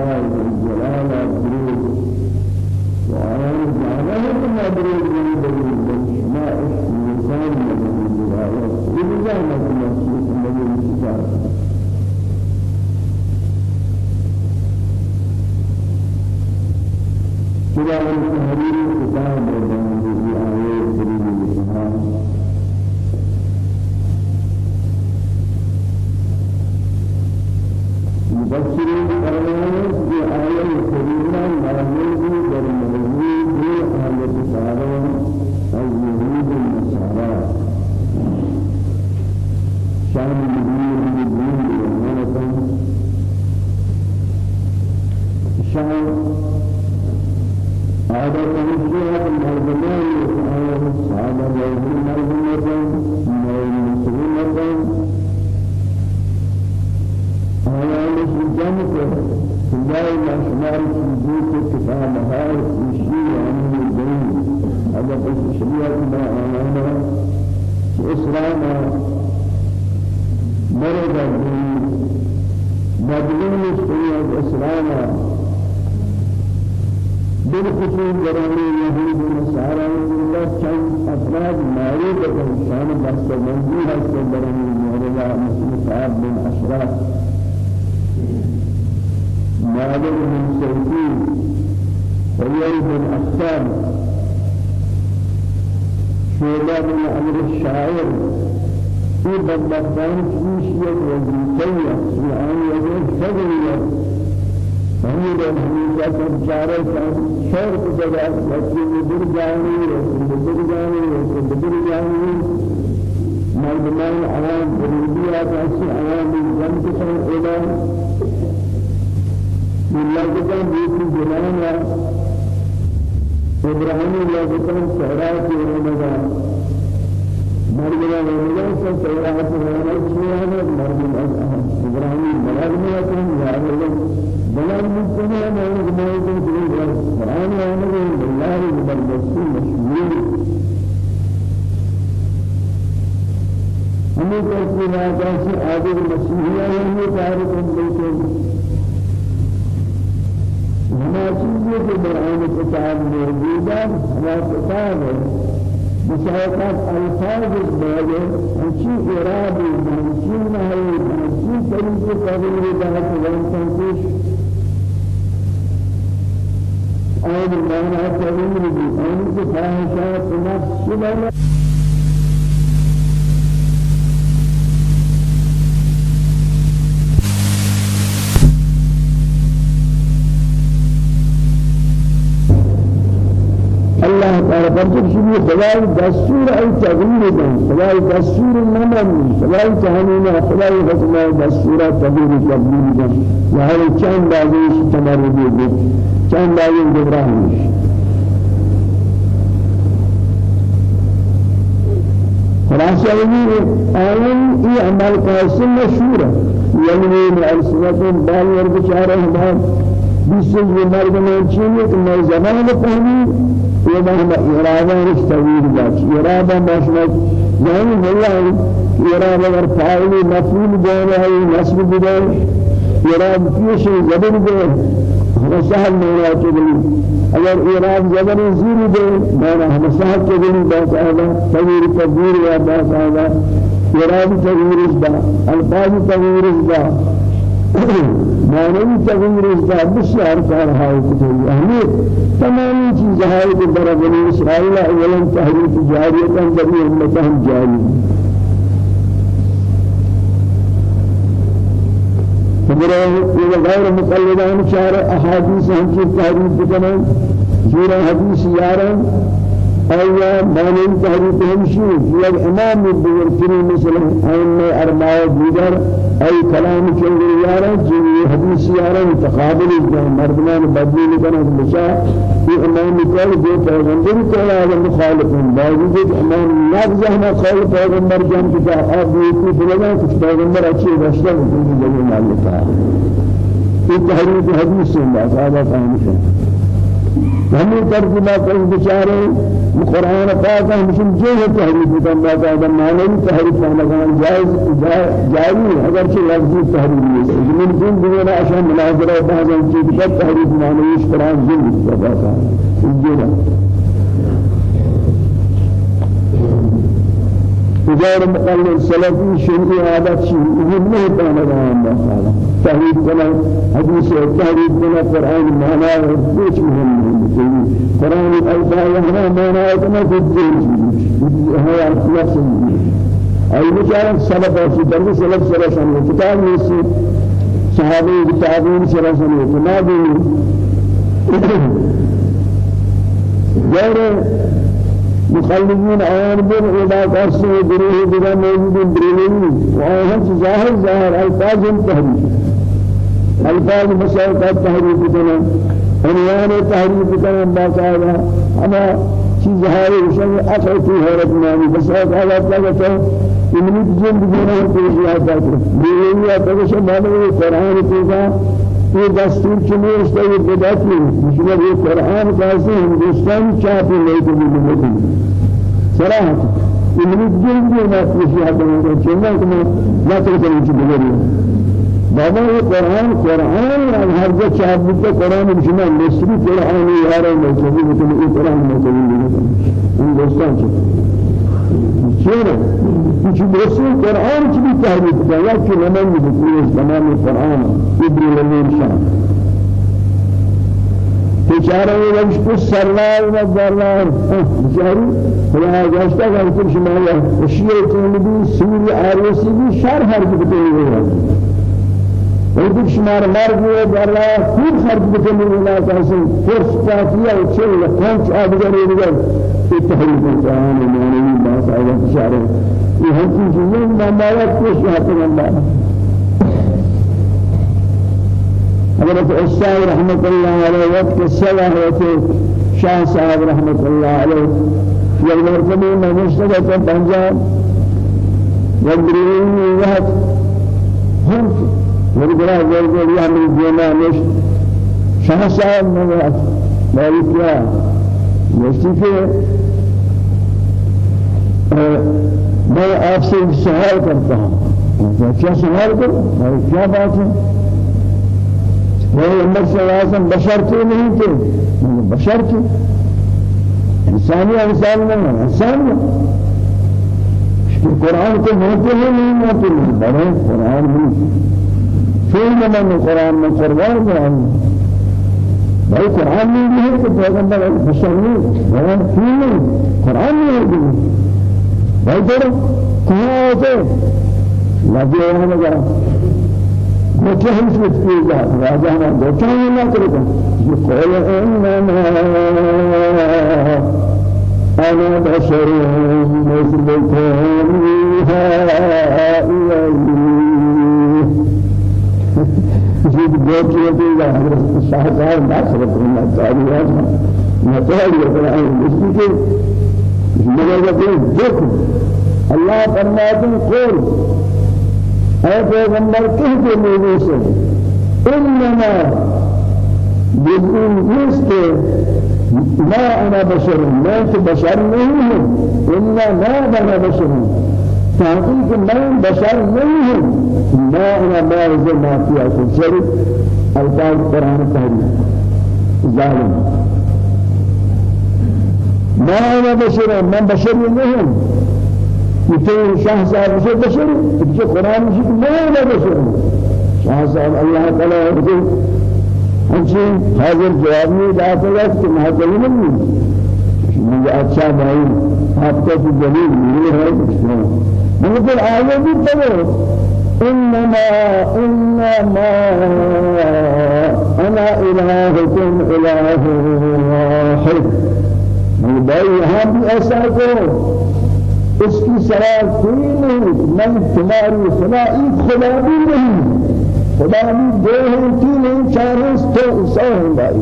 فرمائے کہ آیت کریمہ نازل در موجود ہے اہل کتابوں المعنى تغيير بي آن فاحشات نفس شبه خلال دستور أي تغيير دان خلال دستور نمن خلال تهنين خلال خلال دستور تغيير تبديل دان وهذا كان بعدش تمرد يجب كان بعدش جبرانش خلاصة يقول آيان إي عمل قاسم مشهورة. يمني من ألسنة بال وربشارة هدام بيسل مردمان چیزی که من زمان فهمی یہ ہم ارادہ اس تغییر جاتی ارادہ مشمت یعنی نہیں ارادہ اگر فاعل مفعول بول ہے نصب بدے ارادہ پیش زبر دے ہم سہل مولا چلی اگر اراد زبر زیر دے مانا ہم سہل چلی بس آدھا تغییر تغییر یا بس آدھا اراد تغییر اس دا الفاظ تغییر معنوی تغییر اس کا بسیار کارهای کتابی اهمیت تمامی چیزهای که در بنی اسرائیل اولا تحریف جاریتا در امتهم جاری. فبرای غیر مقلدان چار احادیث ہم کی تحریف بکنن؟ زورا حدیث یارن؟ أيها مانين تحريف همشي في الإمام الدورتري مثلا أئمة أربعة ديگر أي كلام كل يارا جي حديث يارا متقابل الجهة مردمان بدلي لكنا بشا في إمام كل جو پیغمبر كل هذا مخالف باوجود إمام نفسه ما قول پیغمبر جان كتاب يكون فلان كتاب پیغمبر أشي رشتة من جميع الله في تحريف حديث الله هذا فهم ہمیں ترجمہ کر بیچارے قرآن پاک ہم جو ہے تحریف کرنا چاہتا معنی تحریف کرنا جائز جاری اگر سے لفظی تحریف ہے من دون دینا عشان مناظرہ چیز کا تحریف اس قرآن ذل استفاده ہے تجار مقلد السلفي شرعي عادات شرعي نه كان رام الله تحريف كنا حديث تحريف كنا قرآن معنى كوش مهم قرآن الألفاظ هنا معنى كنا كذب هو نفس أي بشارة سلف أو درس سلف سلف سنة كتاب يسي صحابي كتابين سلف سنة كتاب غير مخلدين آيان بين إذا قرصوا بروه بلا موجود بريلين وآيان ظاهر ظاهر ألفاظ تحريف ألفاظ مسائل تحريف بنا عنوان تحریف کرن باقاعدہ اما چیز روشن اصل کی حیرت نامی اللہ تعالی تو امنیت جن ہے یہ آتا ہے کہ مانو قرآن کی کا یہ دستور چنے اس کا یہ بدعت نہیں مشکل یہ قرآن کا سے ہندوستان چاہتے نہیں تو بھی نہیں صراحت امنیت جن دینا ہے آتا ہے کہ چنہ کہ نہ تو کریں بابا یہ قرآن قرآن ہر جگہ چاہت بھی قرآن بجنا مصری قرآن یار مصری بتنے یہ قرآن مصری نہیں ان دوستان سے چرا کچھ دوسرے قرآن کی بھی تحریف کیا کہ نمان بھی اس زمان قرآن. ابن الامین شاہ بیچاره وش کو سرلار و درلار بیچاری خدا گشتا کہ شما شیعه کنی سوری آریسی بھی شر ہر کی وقتی شمار مرد و برای خوب خرج بکنی ولا کسی فرس کافیه و چه پنج آدگری دیگر اتحاد قرآن معنی باس آیات اشاره یہ ہم چیزیں ممالک کو شہادت اللہ حضرت عشاء رحمت اللہ علیہ وقت سوا ہوتے شاہ صاحب رحمت اللہ علیہ یک مرتبہ میں مشتبہ پنجاب وگرین وقت ہم میری بڑا زور زور یہ ہمیں دینا نش شاہ صاحب نے مالی میں آپ سے سوال کرتا ہوں۔ کیا سوال کروں؟ میں کیا بات ہے؟ میرے اندر سے لازم بشر تو نہیں تھے؟ بشر تھے انسانی انسان نہیں انسان نہیں قرآن کو موتے ہیں نہیں موتے نہیں بڑے قرآن نہیں فیل من قرآن میں قربان قرآن بھائی قرآن میں بھی ہے کہ پیغمبر بشر نہیں بیان فیل نہیں قرآن میں ہے بھائی تو کہاں ہوتے لگے ہونے لگا گوچہ ہم سے کی جا راجہ ہم گوچہ ہم نہ کرے گا یہ قول إنما أنا بشر مثلكم يوحى بوت يدي حضرت شاهدار ناصر بن الله نتائج القرآن المسلم مگر کہ دیکھ اللہ فرماتے ہیں قول اے پیغمبر کہہ دے لوگوں سے انما بدون نسك ما أنا بشر ما انت بشر نہیں ہوں انما أنا بشر تحقیق من بشر نہیں ہوں ما أنا مارز ما فيها تجر الفاظ قرآن تحريف ظالم۔ ما أنا بشر من بشر ہوں یہ شاہ صاحب سے بشر یہ قرآن میں ما أنا بشر شاہ صاحب اللہ تعالی رضی ہنچی حاضر جواب نہیں داتا ہے کہ محضر نہیں مجھے اچھا بھائی آپ کا تو دلیل ملے ہے نہیں ممكن آية بتقول إنما إنما أنا إلهكم إله واحد. مبائی ہم ایسا کو اس کی سرا کوئی نہیں من تمہاری خدا ایک خدا بھی نہیں خدا بھی دو ہیں تین ہیں چار ہیں تو سو ہیں بھائی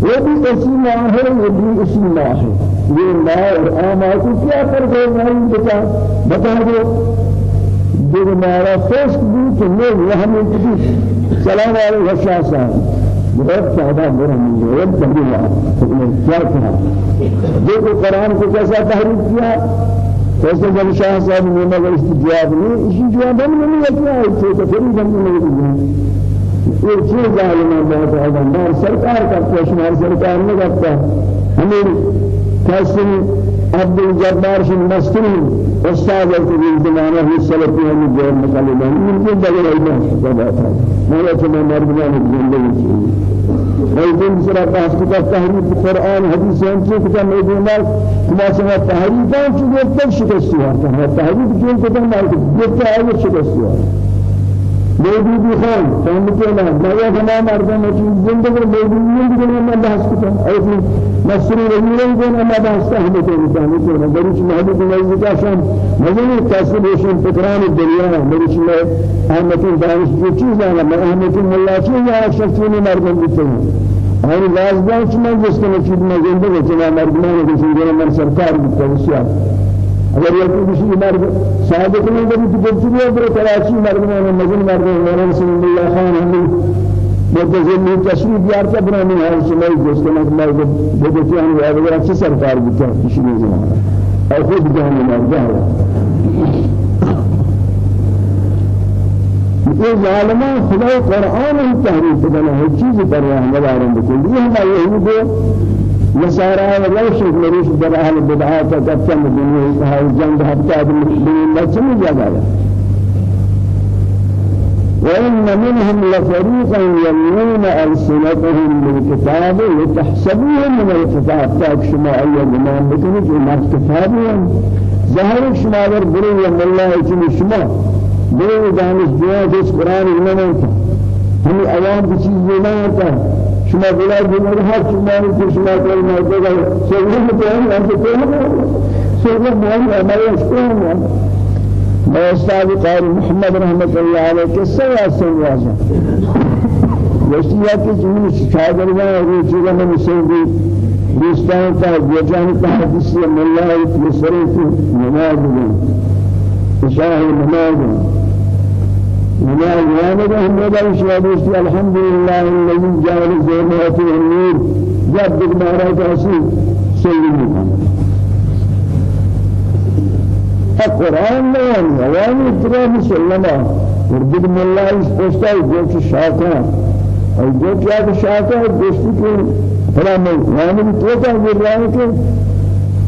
وہ بھی اسی ماں ہے وہ بھی اسی ماں ہے یہ لا اور آما کو کیا کر گئے نہیں بتا بتا دو دیگر مارا خشک بھی کہ میں وہاں کسی سلام شاہ صاحب بہت زیادہ برا مجھے ایک جملہ کیا کہا؟ دیکھو قرآن کو کیسا تحریف کیا؟ کیسے جب شاہ صاحب نے مگر استجاب نہیں اسی جواب ہم نہیں لگا ہے تو پھر ہم نہیں لگا یہ چیز ظالم ہے بہت زیادہ سرکار کا کوشش سرکار نے کرتا ہمیں كاسم عبد الجبار شن مستري أستاذ في زمانه في السلفي من. غير مكلمه من غير دليل علم جبهه ما يجمع مرجنا من الزندگي ایدین سرا پاس کتا تحریف قرآن حدیث ہیں کہ کتا میدونال کما سما تحریفان چو گفتن؟ شکستی ہے تحریف جو کتا مالک گفتا ہے شکستی ہے موجود خان فهمتنا ما يا جماعة مردم زندگی موجود دیگر ما بحث کردم ایسی مصری رجیل کن ما بحث فهمتنا فهمتنا دریش محبوب نزدیک شام مزنی تصویرشون فکران دنیا دریش ما احمدین دانش جو چیز آنا ما احمدین الله چیز آنا شخصی مردم بیتیم اور لازم چما جس کے نشید میں زندگی چنا مردمان کے سنگے من سرکار کی توسیع اگر یہ کسی مرد صادق نہیں ہے تو گفتگو ہے پر کراچی مردمان مزن مردمان مولانا رسول اللہ خان ہم متزلی تشریف بیارتا بنانی ہے سمائی جس کے نظر بدتی ہم اگر اچھی سرکار بھی کسی نہیں زمان اور خود جانے مرد ہے یہ ظالمان خدا قرآن ہی تحریف کرنا ہے چیز پرواہ ندارن بکل۔ یہ ہمارے یہود نصارى وليش مريش در أهل بدعات تكتم الدنيا هاي جنب حتى بالله كم جاء وإن منهم لفريقا يمنون ألسنتهم بالكتاب لتحسبوهم من الكتاب تاك شما أي جمال بكني ما كتابهم. ظهر شما در بري الله كم شما. دو دانش دعا جس قرآن نہیں تھا ہمیں عوام کی شما بلا جنر ہر شما نے شما میں تو ہم سے تو سوچنے میں ہمارے اس کو میں استاد قاری محمد رحمت اللہ علیہ کے سوا سنوازا وسیع کی جن شاگردان اور چیزوں میں مسلم دوستان کا وجان کا حدیث میں اللہ کی سرت نماز نماز وما يوامد أحمد الشهادة الحمد لله الذي جعل الظلمات والنور. جاب بمارا تأسير سيدنا القرآن نواني أواني اترى مسلمة وردد من الله اور جو کہ آگے شاکا ہے دوستی کے فلا میں وانی بھی توتا گر رہا ہے کہ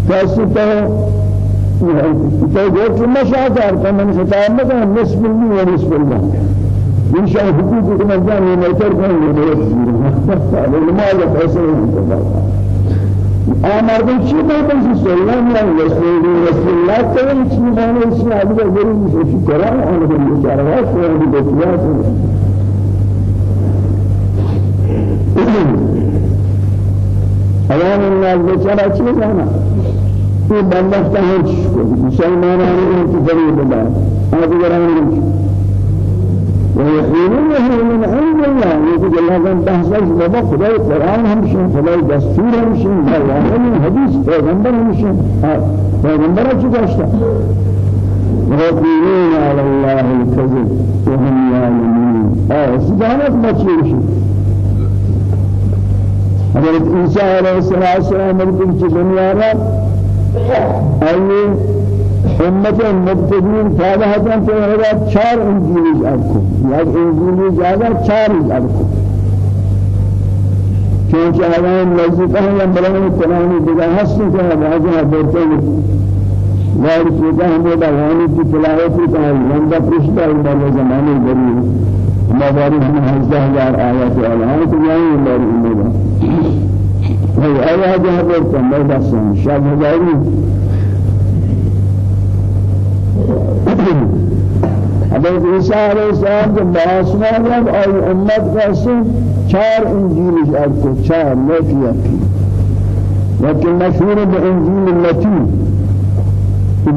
کیسی تو تو جو کہ مشاکر کا من خطاب مکہ نصف اللہ و نصف اللہ ان شاء الله حقوق كما كان يمتر كان يدرس المال فيصل آمار بن چی بودن سی سلام یا رسول الله تو چی معنی اس میں ابھی بری مشی کرا اور بیچارہ ہے کوئی بھی بچیا ایام الناس بیچارہ چی جانا یہ بندہ کہاں کو مسلمانوں نے تو بڑی بڑا ادگران ويقولونه من عند الله يقول الله كان تحسس بابا خدا القرآن همشين خدا دستور همشين بيان حديث پیغمبر همشين پیغمبر چی داشتا ويقولون على الله الكذب وهم يعلمون آه سجانت مچيرشي حضرت عيسى عليه السلام ملکن چی دنیا را آئیے امت مبتدین فاضحة تو ہوگا چار انجیل جاد کو یا انجیل زیادہ چار جاد کو چونکہ آیان نزدیکہ ہیں بلند قرآن دیگر ہستی کہ واجہ بولتے ہیں غیر چیزیں ہمیں دوانی کی تلاوت کا لنگا پرشتہ اندر زمانے بری ہماری ہمیں ہزار ہزار آیات کی ہے آیات جہاں بولتے ہیں میں بس شاید ہزاری حضرت عیسی علیہ السلام کے باسمان جب اور امت کا سن چار انجیل جاب کو چار نیکیاں کی لیکن مشہور بانجیل النتی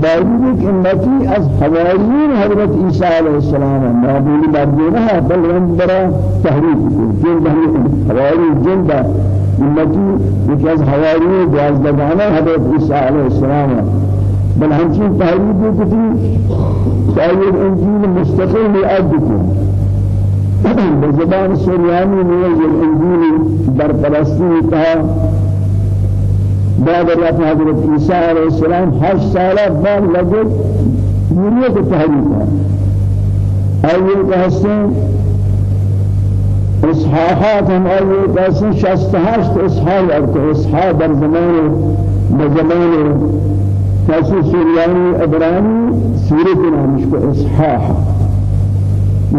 باوجود کہ امتی از حواریین حضرت عیسی علیہ السلام معمولی مردی نہ بل رنگ برا تحریف کو جن حواری جن امتی کہ از حواریین جواز لگانا حضرت عیسی علیہ السلام بل همچین تحریف کتی شاید انجیل مستقل لأجدكم بزبان سریانی میگه انجیل در فلسطین تا بعد رفع حضرت عیسی علیہ السلام هشت سالہ بعد لگے دنیا کو تحریف ہے اول کا حسن اصحاحات هم کا حسن شست هشت اصحاح ارکو اصحاح در زمان بزمان کسی سوریانی ابرانی سورت نامش کو اصحاح.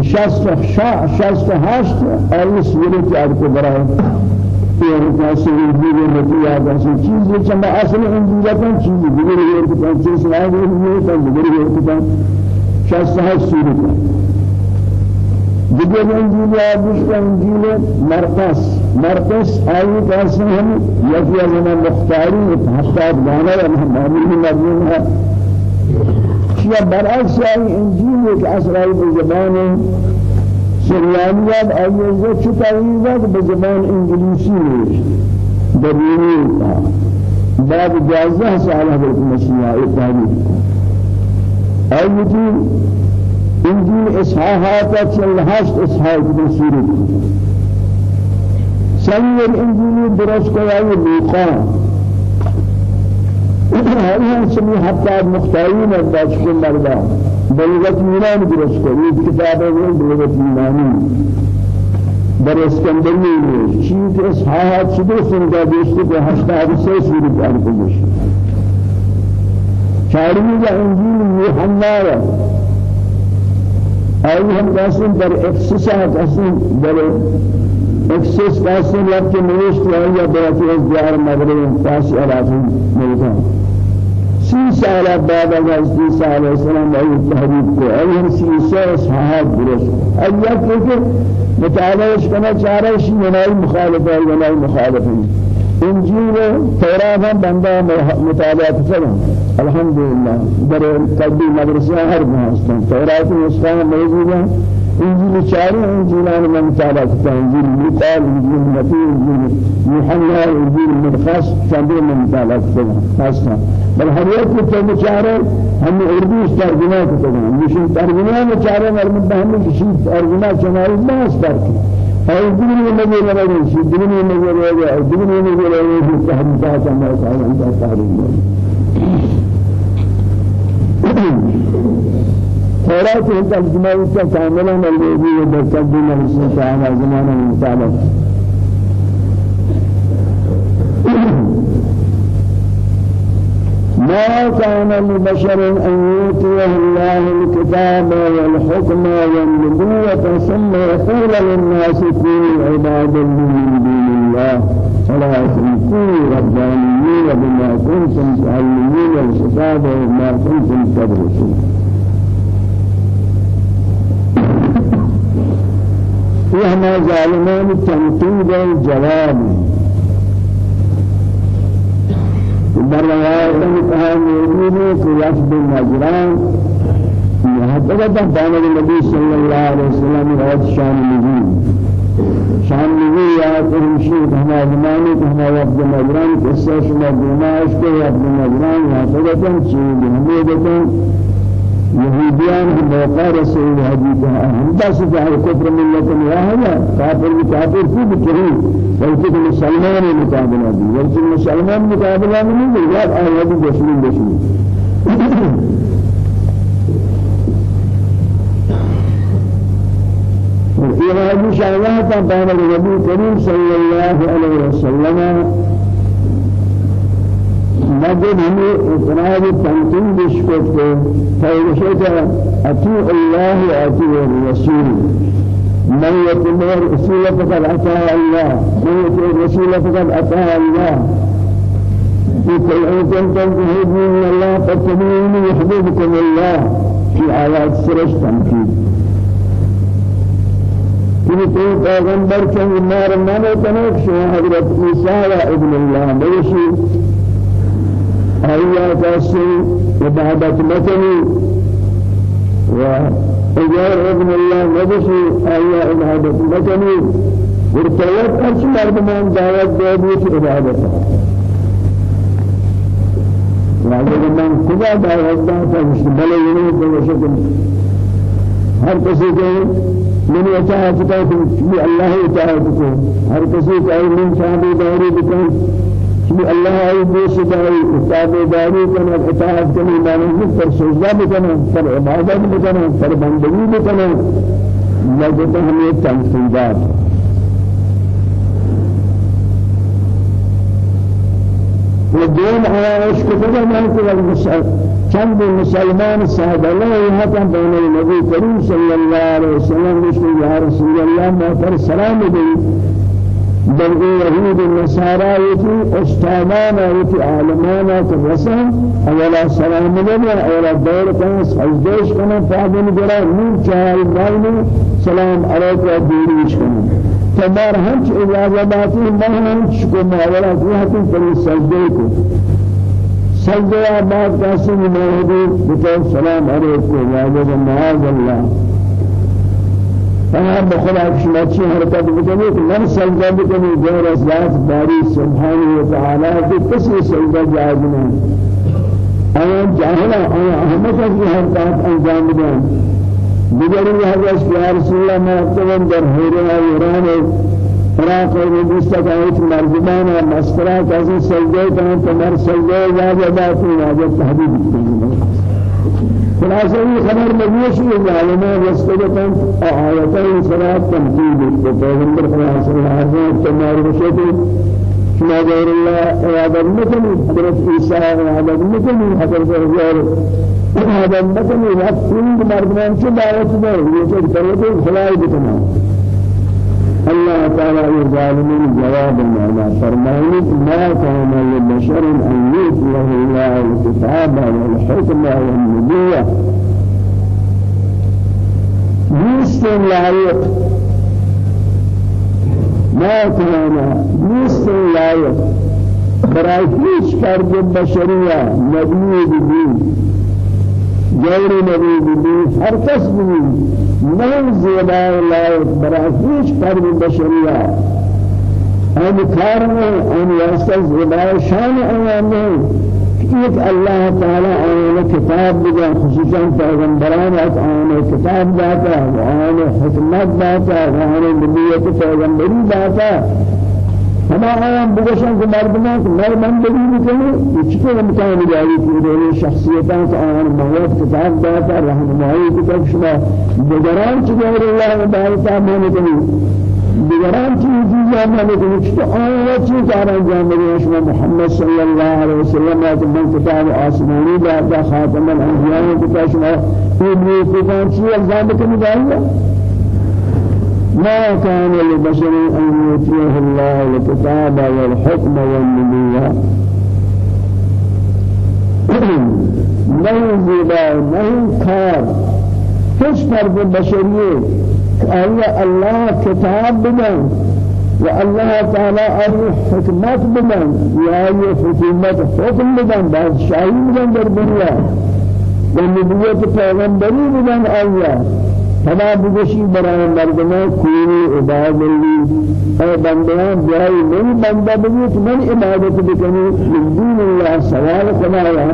شست شا شست هشت آیه سورت یاد کو برای یہ کسی انجیل میں یاد ہے چیز یہ چند اصل انجیل کا چیز دیگر یہ کہ چیز نہ ہے یہ تو دیگر یہ کہ هشت سورت دیگر انجیل آبش کا انجیل مرقس مرقس آئی کاسے ہم یکی از ہم مختاری حتی دانا یا محمدی مضمون ہے شیا برعکس آئی انجیل ایک اسرائی بزبان سریانیات آیوزه چه تغییرات به زبان انگلیسی نیست درینی بعد جازه سال حضرت مسیح آیتی انجیل اصحاحات چل هشت اصحاح کی صورت سنیر انجیل درست کو آئی لوقا هر هم سمی حتی مختارین از داشت مردا بلغت یونان درست کو یہ کتاب بلغت یونانی در اسکندریه چیز اصحاحات شده سنگا دیشتی که هشتاد سه سورت ارکلش چارمی جا انجیل یوحنا آئی ہم قاسم در اخصاصات أصلا در اخصاص قاسم لب کے نوشت آئی براتی از دیار مغرب تاسی علاقی ملکان سی سال بعد از سی سال اسلام ای تحریف کو ہم سی سال صحابہ درست ایا کہ مطالعہ رہے ہے مخالف ہے انجیل تورات بندہ مطالعہ کرنا الحمدللہ در قلبی مدرسہ ہر بہستان تورات اسلام موجود ہے انجیل چارے انجیلان میں مطالعہ کرتا انجیل میقال انجیل متی انجیل یوحنا انجیل مرخص. چندے میں مطالعہ کرتا خاصا بل ہر ایک کو تو چارے ہم اردو ترجمہ کرتے ہیں مشن ترجمہ میں چارے مرمت ہم کسی ترجمہ چنائی نہ کی اور دین میں لگے لگے شی دین میں لگے لگے اور دین میں لگے لگے تحریفات ہمارے ساتھ تحریم تورات ترجمه کا كاملا الذي يتقدم رسول تعالى زمان المطالب ما كان لبشر أن يؤتيه الله الكتاب والحكم والنبوة ثم يقول للناس كونوا عبادا من دون الله. ولكن كونوا ربانيين بما كنتم تعلمون الكتاب وما كنتم تدرسون. وهما ظالمان تنقيد الجواب برواية كان يقول في لفظ النجران حتى كان النبي صلى الله عليه وسلم رواه شان النبي شان النبي يا ترمشي هما زمانه هما وقت النجران قصة شما دماغ کے وقت النجران يا سيدنا شيء بهميدة يهوديان موقع رسول حديث هم بس جاء كفر ملة واحدة كافر بكافر في بكري ولكن مسلمان مقابلة دي ولكن مسلمان مقابلة من يا آيات دشمن دشمن۔ وفي هذه شعوات كان النبي الكريم صلى الله عليه وسلم مجد ہمیں اقرار بشکت کو فیرشت اطیع اللہ اطیع الرسول من يتبع الرسول فقد أطاع الله. من يتبع الرسول فقد أطاع الله. إن كنتم تحبون الله فاتبعوني يحببكم الله. في آيات سرش تنقيم کہ تو پیغمبر کے مانے تنک شو حضرت عیسی ابن اللہ بشی آیا کسی عبادت مکنی و اجار ابن الله نبشی آیا عبادت مکنی ورتوت اچ مردمان دعوت کی عبادت واجب من خدا دعوت بلے یہ تو شکر ہر کسی کے من اطاعت کو اللہ اطاعت کو ہر کسی من صاحب داری بکن کہ اللہ ای دوست داری کتاب داری کنا اطاعت کنی معنی پر سجدہ بکنا پر عبادت بکنا پر بندگی بکنا. لگتا ہمیں تنفیدات ودون آیش کتب من که چند مسلمان صاحب الله یہاں بین النبی کریم صلی اللہ علیہ وسلم یا رسول اللہ ما سلام دی بل يهود النصارى يتي استاذان يتي عالمان كرسا أولا سلام لنا أولا دور كان سجدش كنا فاضل جرا من چهار مالنا سلام عليك وديريش كنا تمار هنچ اجازاتی ما هنچ کو فيها في سجده کو. سجده بعد قاسم موجود بتو سلام عليكم يا جل معاذ الله فما بخلا شما چی حرکت بکنی؟ کہ من سجدہ بکنی غیر از ذات باری سبحانہ وتعالی کہ کسی سجدہ جائز نہیں آیا جاہلا آیا احمد کی حرکات انجام دیں دیگر یہ حضرت کہ یا رسول اللہ اکتبن در حیرہ ایران فراق و کا ایک مرزبان و مسکرہ کسی سجدہ کریں تو سجدہ واجبات واجب خلاصة خبر مجيش العلماء واستجبتم آياتين صلاة تمثيل وتغمبر خلاص الله عز وجل تمار بشيء شما غير الله عبادة مثل حضرت عيسى عبادة مثل حضرت غير عبادة مثل وقت كل مردمان شو دعوت ده يجب كريته خلاص بتمام الله تعالى الظالمين جواب ما فرمائے ما كان لبشر أن يؤتيه الله الكتاب والحكم والنبوة. نیست لایق. ما كان نیست لایق. برای هیچ فرد بشریه نبی بدین غیر نبی بھی ہر کس بھی نہیں زیبا لائق برای هیچ فرد بشریہ آن کارنے آن واسطہ زیبا شان ایام ایک اللہ تعالی آن کتاب بجا خصوصا پیغمبران آن کتاب داتا آن حکمت داتا آن نبیت پیغمبری داتا ہما آیام بگشن کہ مردمان کہ مر بندگی بکنی یہ چکے امکان جاری کی رہے شخصیتان سے آیان موت کتاب داتا رحمائی کتاب شما بگران چکے اللہ عبادتا مانے کنی بگران چیزی جامعہ کنی چکے آیان چیز آران جامعہ شما محمد صلی اللہ علیہ وسلم آتا من کتاب آسمانی داتا خاتم الانبیاء کتاب شما ابنی کتاب چیز الزام کنی دائیہ ما كان لبشر أن يؤتيه الله الكتاب والحكم والنبوة. نہیں زیبا نہیں کار کچھ فرد بشریت؟ آیا اللہ کتاب بدن و اللہ تعالی آیا حکمت بدن یا آیا حکومت حکم بدن بادشاہی بدن در دنیا. و نبوت پیغمبری بدن آیا فلا بگشی برای مردمان کوری عباد لی اے بندیان جائی من بندہ بگیت من عبادت بکنی. من اللہ سوال خدایا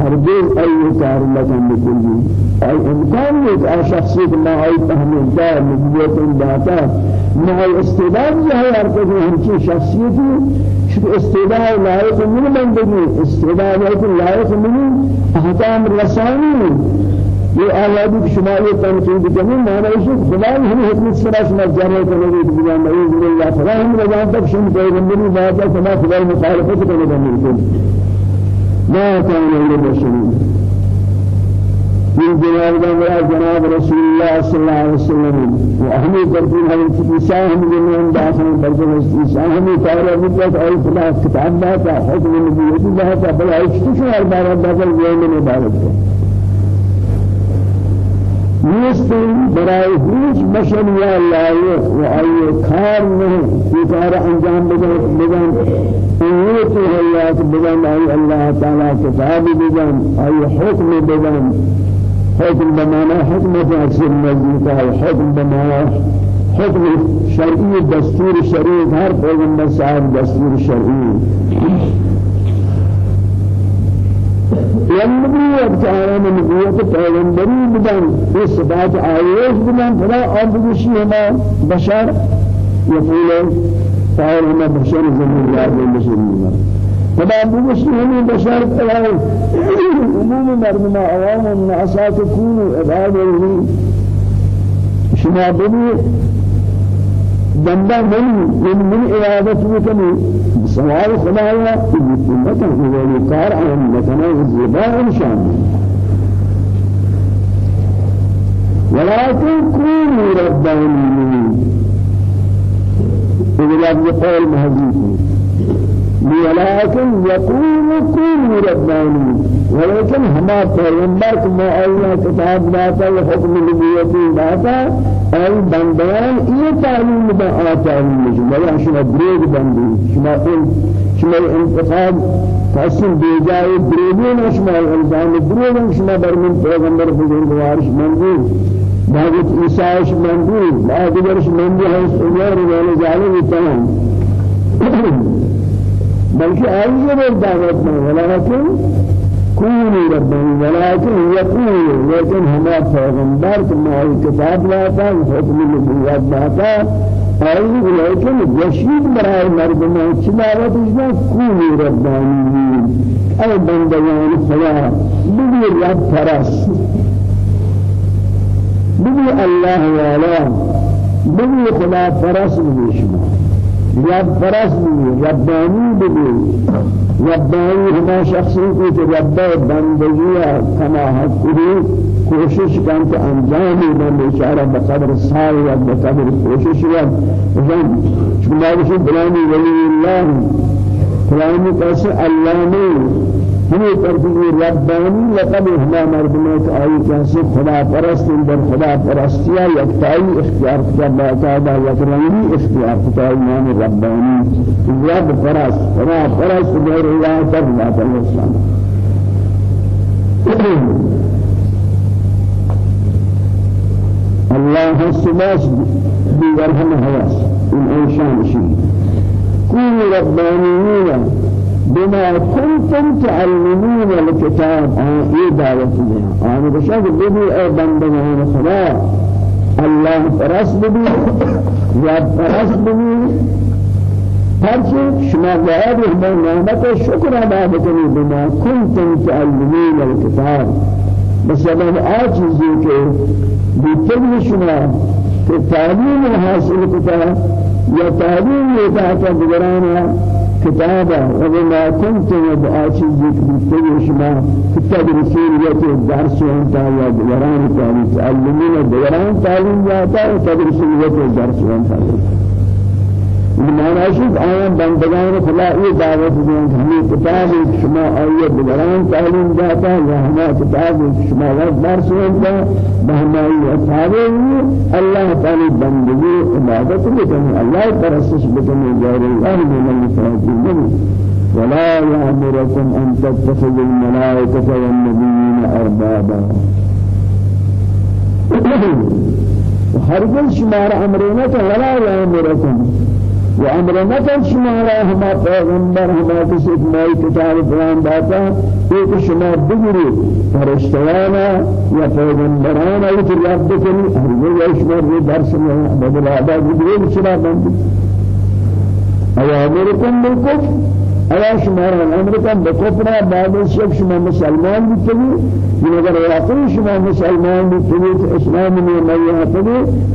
هرگز ای کار لکن بکنی. ای امکان نیست آ شخصیت ما ای تحمیل دار نبوت داتا ما ای استعداد جائی ہر کسی ہمچی شخصیتی. شو استعداد لائق من بندگی. استعداد لائق من احکام رسانی. یہ آیاتی کہ شما یہ تنقید کریں مانا ہے کہ خدا ہم حکمت سرا شما جارے کرنے کی دنیا میں یہ اللہ فلا ہم رضا تک شما پیغمبری بات ہے سما خدا مخالفت کرنے کا ما كان للبشر من جناب جناب رسول الله صلى الله عليه وسلم وأهمي ترتيب حضرت عيسى هم جميعا داخل برجل عيسى هم تعالى بيت أي فلا كتاب ذاته حكم النبي ذاته بل أي شيء شو البارد داخل يوم من البارد نیست برای هیچ بشر یا لایق و ای کار یہ کار انجام بدن بدن نیت حیات بدن ای اللہ تعالی کتاب بدن ای حکم بدن حکم بمعنى حکمت اکثر نزدیک ہے حکم بمعنى حکم شرعی دستور شرعی ہر پیغمبر صاحب دستور شرعی والنبوة كان نبوة پیغمبری بدن. یہ صفات آیوش بدن فلا آبدشی ہما بشر يقول فاعل هما بشر زمین یاد بشر منا فلا آبدشی ہمی بشر عموم مردم عوام الناس تكونوا عباد شما بني بندہ نہیں من من عبادت بکنی سوال خدایا کہ حکومت ہے کار عام مثلا زیبا انشان ولكن كونوا ربانيين إذا لم يقول ولكن يقول كل رباني ولكن هما پیغمبر ما الله كتاب داتا وحكم نبوتي داتا اي بندان إيه تعليم با آتعليم شما شما بريد بندي شما ان شما انتقاد تحسن بيجاي بريدين شما الزام بريدين شما برمن پیغمبر بزرگوارش منظور بعد إيساش مندوب بعد درش مندوب هاي سجار ولا جالي تمام بلکہ آئیے وہ دعوت میں ولكن كونوا ربنا ولكن يكونوا لكن هما پیغمبر كما الكتاب لاتا حكم النبوات لاتا آئیے لیکن یشید برای مردمان چلاوت اجنا كونوا ربانيين اي بندگان خدا بگی رب پرست. بگی الله والا. بگی خدا پرست بگی شما. رب پرست بھی ربانی بھی ربانی ہما شخصی کو جو رب بندگی کما حق کری کوشش کن کہ انجام میں بیچارہ بقدر سال یا بقدر کوشش یا وجن شما بلانی ولی اللہ فلانی کیسے اللہ نے ہمیں ترتیب ربانی؟ لقب ہما مردمات آئی کیسے خدا پرست در خدا پرستیا یکتائی اختیار کتا باقاعدہ یک رنگی اختیار کتا ایمان ربانی. رب پرست خدا پرست غیر اللہ تر لا تلسان الله السباس بيرهم هواس إن إنشان شيء كونوا ربانيين بما كنتم تعلمون الكتاب. آه إيه دعوة لها آه بشك بدي أي بندگان خدا الله. فرس بدي رب فرس بدي هرچی شما باید به نعمت شکر ادا بما کنتم تعلمون الكتاب. بسبب آچیزی که بیتر شما که تعلیم حاصل یا تعلیم یہ تحت دیگران كتابا وما كنت يدعى شيء بيتي شما كتاب رسولية الدرس وانت يا دوران تعليم تعلمين دوران تعليم جاتا وتدرسية الدرس وانت بمعنى شد آيان بندگان خلائي دعوت دين ہمیں کتاب شما آئیے بگران تعلیم جاتا یا ہما کتاب شما وقت درس ہوتا بہمائی اصحابے اللہ تعالی بندگی عبادت بکنی اللہ پرستش بکنی غیر اللہ من المفرد ولا يأمركم أن تتخذوا الملائكة والنبيين أربابا۔ هرگز شمار أمرنا ولا يأمركم وأمر نکن شما را ہما پیغمبر ہما کسی مائی کتاب قرآن داتا ایک شما بگری فرشتوانا یا پیغمبرانا ایک رب کنی ہرگز یا شما رو درس میں بدل آباد بگری شما بندی اوامرکم بالکفر؟ ایا شما امریکا بکفر بعد شب شما مسلمان بیتگی این اگر واقعی شما مسلمان بیتگی تو إسلام نہیں آتے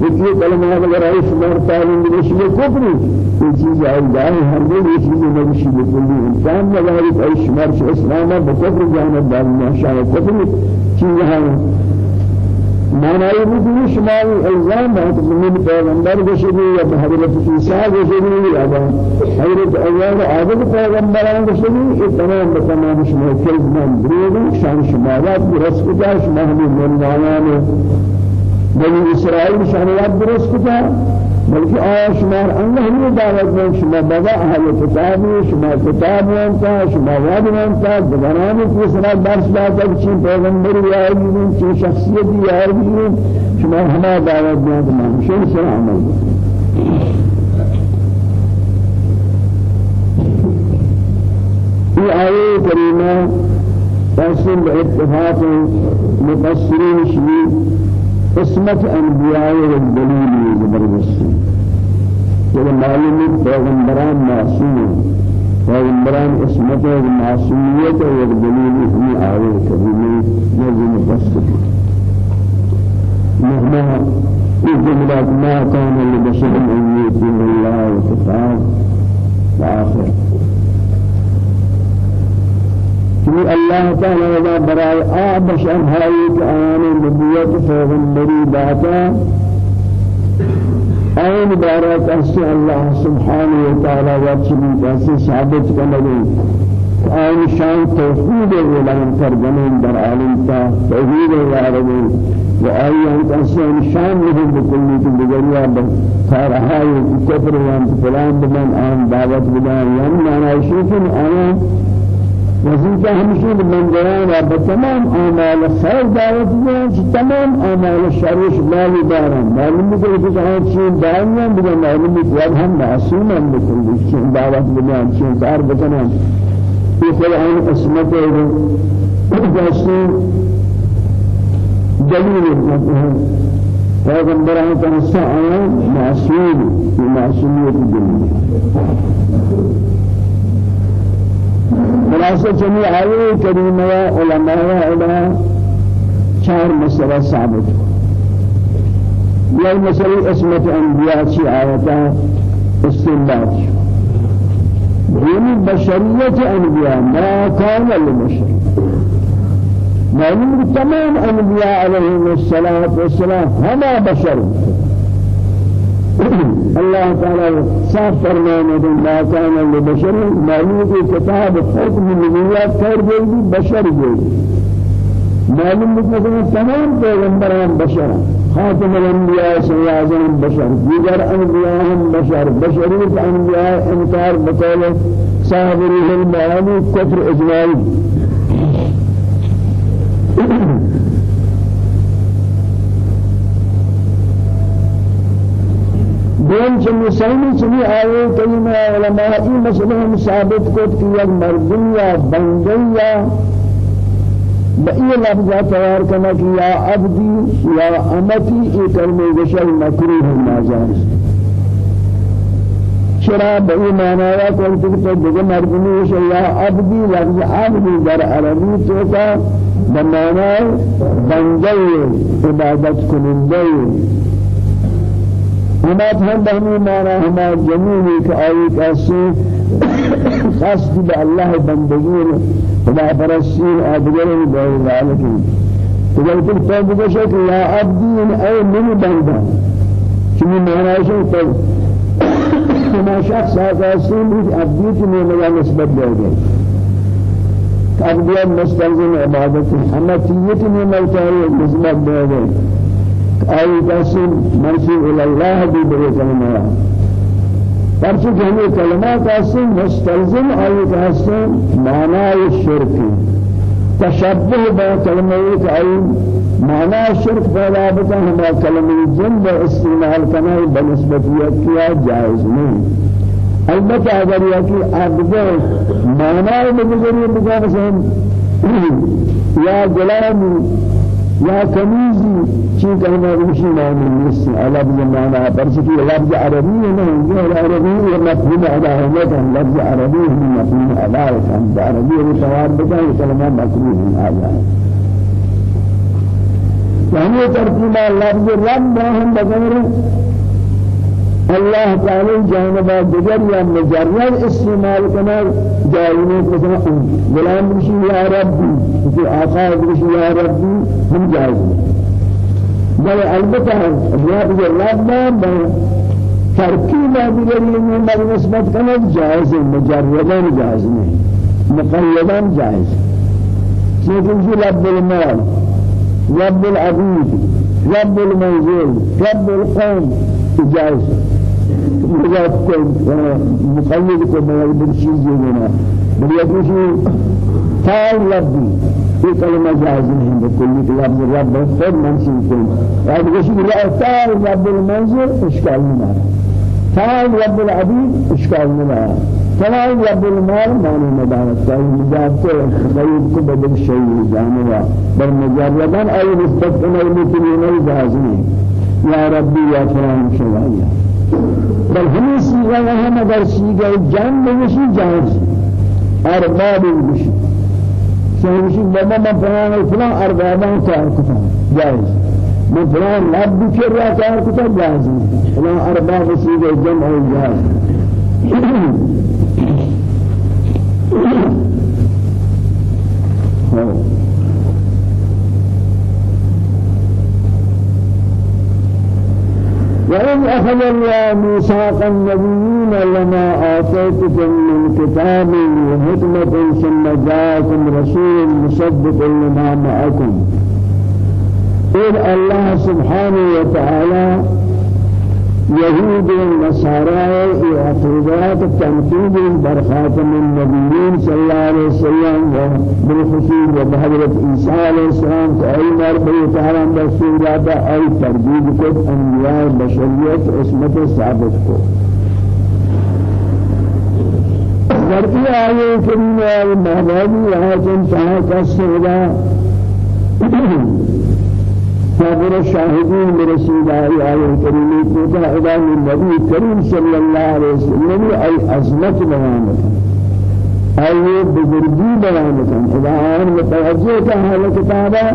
یہ کلمہ اگر ہے شما تعلیم بھی شما کفر یہ چیز ہے جائے ہر یہ چیز نہیں شما کلی إنسان لگا ہے شما إسلام بکفر جانب دار شاء کفر چیز ہے معنی بدون شمال الزام ہے کہ من پیغمبر گشری یا حضرت عیسی گشری یا حضرت ایوب عابد پیغمبران گشری یہ تمام تمام شمال کلمن درود شان شمالات درست کجا شما ہمیں منوایان بنی اسرائیل شانیات درست کجا؟ بلکہ آیا شمار اللہ ہمیں دعوت میں شما بابا اہل کتابی شما کتاب وانتا شما واد وانتا دگرانی کی سنا درس داتا چین پیغمبری آئی بھی چین شخصیتی آئی بھی شما ہما دعوت میں تمام شن سر عمل یہ آیے کریمہ تحصیل اتفاق مفسرین شریف قسمت انبیاء و دلیل زبردستی کہ معلوم پیغمبران معصوم پیغمبران اسمت و معصومیت و دلیل ہمیں آئے کبھی نظم مفسر مهما الجملات ما كان لبشر ان يؤتيه الله وكتاب وآخر کہ اللہ تعالی ودا برائے آ بشر ہائی کہ آیان نبوت پیغمبری داتا آئین بارہ کسی اللہ سبحانہ وتعالی وچلی کسی ثابت کنگی آئین شان توحید اعلان کردن در عالم تا توحید وارد و آئین کسی شان نہیں بکلی کی بگریا کارہائی کفر وان فلان بمن آن دعوت بدان معنی شیخن آیان وظيفة همشين من جوانا بتمام أعمال خير دعوت جوان تمام أعمال الشر شمال داران۔ معلوم كل هذا شيء دارنا بدنا معلوم بكل هم معصوم هم بكل شيء دعوت بدنا شيء دار بدنا في خلال قسمته جالسين دليل پیغمبران حصہ آیا معصوم کی معصومیت دنیا خلاصہ چنی آئے کریمہ علماء علماء چار مسئلہ ثابت یہ مسئلہ اسمت انبیاء چی آیتا استنباط یعنی بشریت انبیاء ما کان للبشر معلوم تمام انبیاء علیهم الصلاة والسلام ہما بشر الله تعالى صاف فرمانا ما كان لبشر معلوم في كتاب حكم النبوات خير جيدي بشر جيدي معلوم مثلا تمام پیغمبران بشر خاتم الانبیاء سیازن بشر دیگر انبیاء هم بشر۔ بشریت انبیاء انکار بقول صاحب روح المعانی کفر اجمالی دین چه مسلمی چنی آئے کلمہ علماء ای مسئلہ ہم ثابت کو کہ یک مردم یا بندی یا بئی لفظہ تیار کرنا کہ یا عبدی یا امتی ای کلمہ گشل مکروح ناجائز شرع بئی معنی کو کہ دیگر مردمی یا عبدی لفظ عبدی در عربی تو کا بمعنی بندی عبادت کننده ہما ہم بہمی مانا ہما جميع کہ آئی کسی خاص بھی اللہ بندگی خدا پرستی آدگر بہر ذالکی تو جب تک تو بگشے کہ یا عبدی اے من چمی مانا ہے تو ہما شخص آتا سین عبدی کی میں نسبت گئے عبدیت مستلزم عبادت حمتیت میں ملتائی نسبت دے گئے أي قسم منسوب إلى الله پرچہ کہ ہمیں کلمات قسم مستلزم أي قسم معنى الشرك. تشبه بكلمة أي معنى الشرك پیدا بتا ہما کلمہ جن باستعمال بنسبتیت کیا جائز نہیں. البتہ اگر یہ کہ عبد معنی میں بگا مثلا یا غلامی یا کمیزی چی کہنا روشی معنی نیست. لفظ معنی پرچکی لفظ عربی نہیں یہ عربی یہ مفہوم عداہمت ہم لفظ عربی ہم مفہوم عداہت ہم عربی بتا یہ کلمہ مکروح ہم آجائے يعني ترتيب لفظ رب هم بغير الله تعالى جانب دیگر یا مجرد استعمال کرنا جائزه مثلا غلام بشی یا ربی کہ آقا بشی یا ربی ہم جائز بل البتہ رب میں ترکیب دیگری میں نسبت کرنا جائز مجردا جائز نہیں مقیدا جائز چونکہ رب المال رب العبيد رب المنزل رب القوم جائز مجاز کو مقلد کو مجبور چیز دینا بل يكفي تعال ربي في كلمة جائز نہیں بكل لفظ رب خود منسوب کو بعد كشي تعال رب المنزل إشكال ما تعال رب العبيد إشكال ما تعال رب المال معنى مدارة تعال مجاز کو غيب کو بدل شيء جانوا بل مجردا أي نسبت إلى المتنين جائز نہیں يا ربي يا فلان شوائيا بل سیغه و هم اگر سیغه جان بگشی جایز ارباب بگشی شهرشی بابا من فلان فلان اربابان کار کتن جایز. من فلان رب بکر را کار کتن جایز فلان ارباب سیغه جمع جایز. Oh. وإن أخذ الله ميثاق النبيين لما آتيتكم من كتاب وحكمة ثم جاءكم رسول مصدق لما معكم. إذ الله سبحانه وتعالى يهود والنصارى اعتراضات تنقيد برخاتم النبيين صلى الله عليه وسلم بالخصوص وبحضرت عيسى عليه السلام أي مربي تعالى رسولات أي تربيد كت أنبياء بشرية اسمت ثابت کو ذرقی آئے کریم آئے محبابی آئے دا صبر الشاهدين برسول الله عليه الكريم كتاب إعلان النبي الكريم صلى الله عليه وسلم أي عظمت بيانه أي بزرگی بيانه إذا آن متوجه كهذا كتابا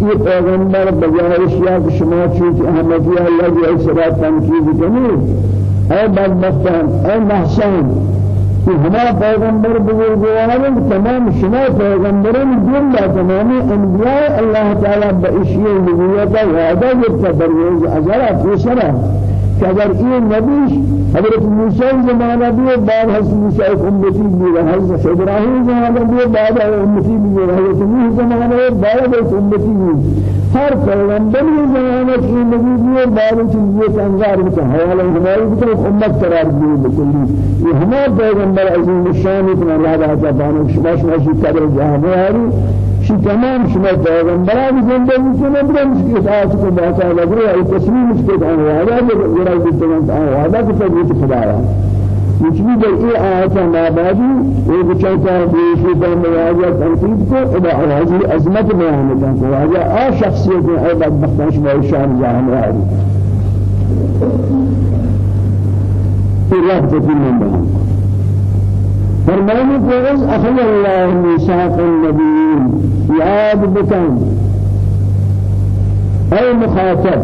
یہ پیغمبر بجائے اشیاء کی شما چوت احمدیہ اللہ کی اکثرات تنقید کنی اے بدبختان اے محسن کہ ہمارا پیغمبر بزرگوارن تمام شما پیغمبران جملہ تمام انبیاء اللہ تعالی باشیاء نبوت وعدہ کرتا بروز اجرا فیصلہ کہ اگر یہ نبی حضرت موسی زمانہ بھی بعد حضرت موسی امتی بھی حضرت ابراہیم زمانہ بھی بعد امتی بھی حضرت نوح زمانہ بعد امتی بھی ہر پیغمبر زمانہ کی نبی بھی بعد چیزیں انگار کا حوالہ ہماری بھی امت قرار دی بکلی یہ ہمارا پیغمبر عظیم الشان اتنا اللہ تعالی شما شما شی قدر جہاں ہے شی تمام شما پیغمبران زندگی برم که اطاعت کو باتا لگره ای تسلیم اس کے آن وعدہ جرا بیتن آن وعدہ کو تبیت خدایا مجھے در ای آیات مابادی ایک چوتا بیشی در مواجہ تنقید کو ادا حاضر عظمت بیان کن کو واجہ آ شخصیت ای بدبختان شما شان جہان آری رب تکین من بیان فرمانه فوز أخذ الله ميثاق النبيين ياد بكم أي مخاطب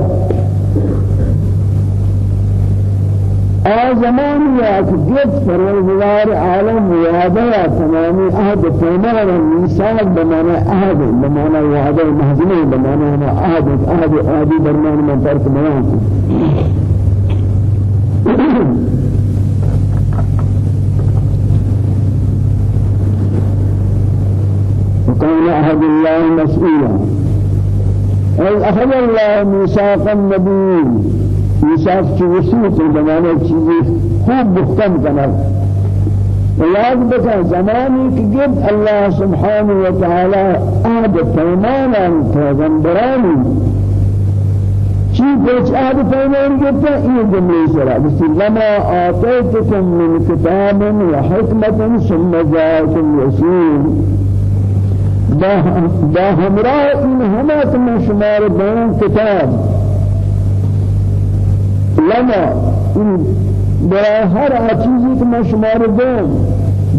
آزمان یا جد فرزوار عالم وعده یا تمامی عهد پیمان میثاق بمعنى عهد بمعنى وعده محزنه بمعنى عهد عهد عهدی درمان من فرق بیان وكان عهد الله مسؤولا. أي أخذ الله ميثاق النبي ميثاق وسيط بمعنى چیزی خوب محکم کند وياد بك زماني كجد الله سبحانه وتعالى عهد پیمانا پیغمبرانی چی کچھ عهد پیمان جبتا یہ جملے سرا. بس لما آتيتكم من كتاب وحكمة ثم جاءكم رسول. با همراه این همه تم شمار بیان کتاب لما این برای هر چیزی که من شمار دیم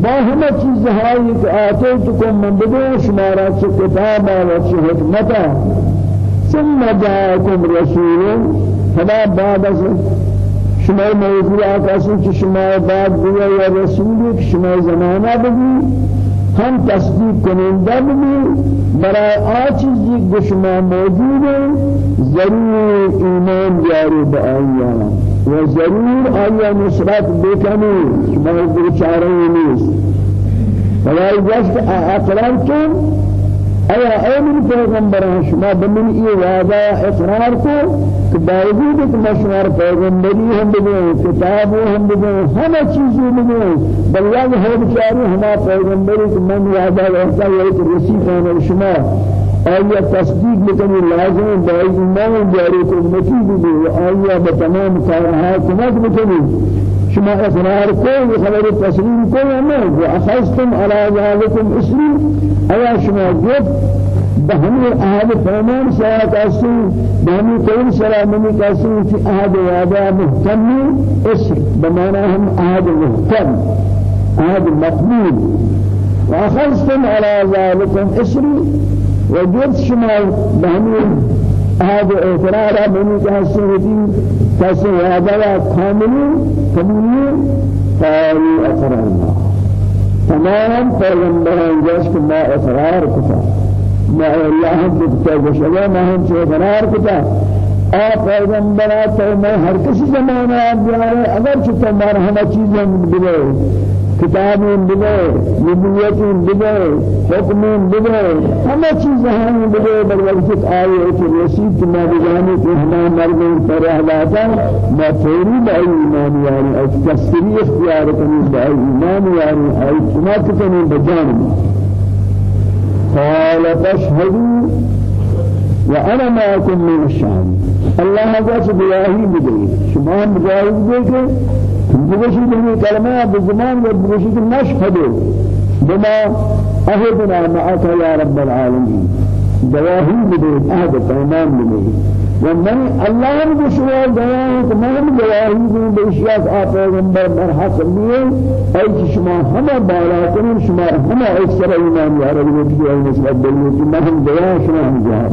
با همه چیزهایی که آتیت کن من بدون شمارات چه کتاب و چه حکمت ثم جاءكم رسول فلا بعد از شما موضوع آکاسی که شما بعد بیا یا رسولی که شما زمانه بگی ہم تصدیق کنندہ بھی برای آچیزی کہ شما موجود ہے ضرور ایمان جاری بآیا و ضرور آیا نصرت بکنی شما بیچاره نیست۔ برای جست اقرار کن ایا اے من پیغمبر شما بمن ای وعدہ اقرار کو کہ باوجود کہ مشوار پیغمبری ہم بگے کتاب ہم بگے ہر چیز بگے بلکہ ہے بیچارے ہم پیغمبری کہ من ہے کہ رسول ہے شما آیا تصدیق بکنی لازم با ایمان جاری مکی بھی آیا بتمام کارها کمک بکنی شما اقرار کو خبر تسلیم کو یا نہیں واخذتم على ذلكم اسری ایا شما جب بهمی أهل فرمان ساعت اسی بهمی کون سلامنی کسی فی أهل وعده محکم اسر بمعنى هم أهل محکم أهل مقبول. واخذتم على ذلكم اسری وجد شما بهمی هذا اعتراض من كاسيتي كاسي هذا كامل كمل قالوا أقررنا تمام جس کو ما اقرار کتا ما اللہ بکتا جشلا ما ہم سے اقرار کتا آ پیغمبرات میں ہر کسی زمانہ اگر چتا مار ہم چیزیں بلے کتاب بده نبوت بده حکم بده همه چیز هم بده. بر وقت آیه که رسید که ما بجانه که همه مرد پر احلاتا ما توری با ایمان یاری از تسکری اختیار کنیم با ایمان یاری از کمات کنیم بجانب قال فاشهدوا وأنا معكم من الشهادة الله جاءت بياهي بدي شما مجاهد بيك بگوشی به کلمه به زمان و بگوشی که نشهد بما أهدنا معك يا رب العالمين. دواهي بدي أهد پیمان بدي ومن الله بشوار دواهي تمام دواهي بدي بإشياء آه پیغمبر مرحق ليه أي شما هما بالا کنن شما هما اکثر ایمان یارا بیتی ای نسبت دلیتی مهم دواهي شما هم جهاد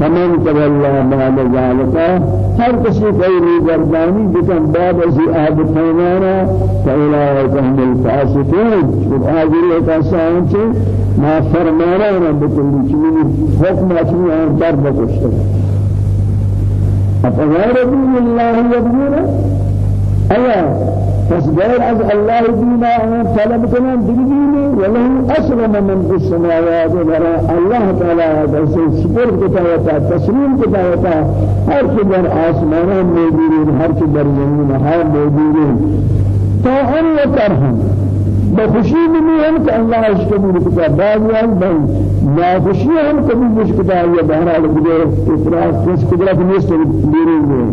فمن تولى بعد ذلك هر کسی غیر گردانی بکن بعد از عهد پیمانا فاولئک هم الفاسقون شد آجری کسان چه ما فرمانا را بکلی چنین حکم اچنی آن در بکشتن افغیر الله یبنون ایا پس غیر الله دینا آن طلب کنن دیگی وله اسلم من السماوات ورا الله تعالى دست شکر کتاوتا تسلیم کتاوتا هر کی در آسمان موجودین هر کی در زمین ها موجودین تا آن وترهم بخوشی میں ہم کہ اللہ اس قبول کتا باغیان بھائی ناخوشی ہم قبول مش کتا یہ بہرحال بغیر افراط کس قدرت نیست میرے میں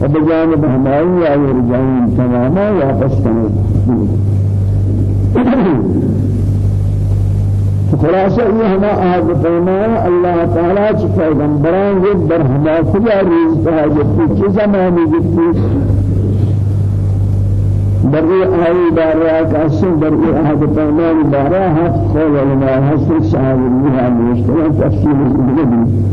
اور بجانب ہماری یا رجائیں تماما واپس کرنے خلاصہ یہ ہما آہد فرمایا اللہ تعالیٰ چی پیغمبران یہ در ہما خدا ریز کہا جبتی چی زمانی جبتی در این آیه بارها کسی در این عهد پیمان بارها هفت قول علماء هست صاحب النها مشترک تفسیر زندگی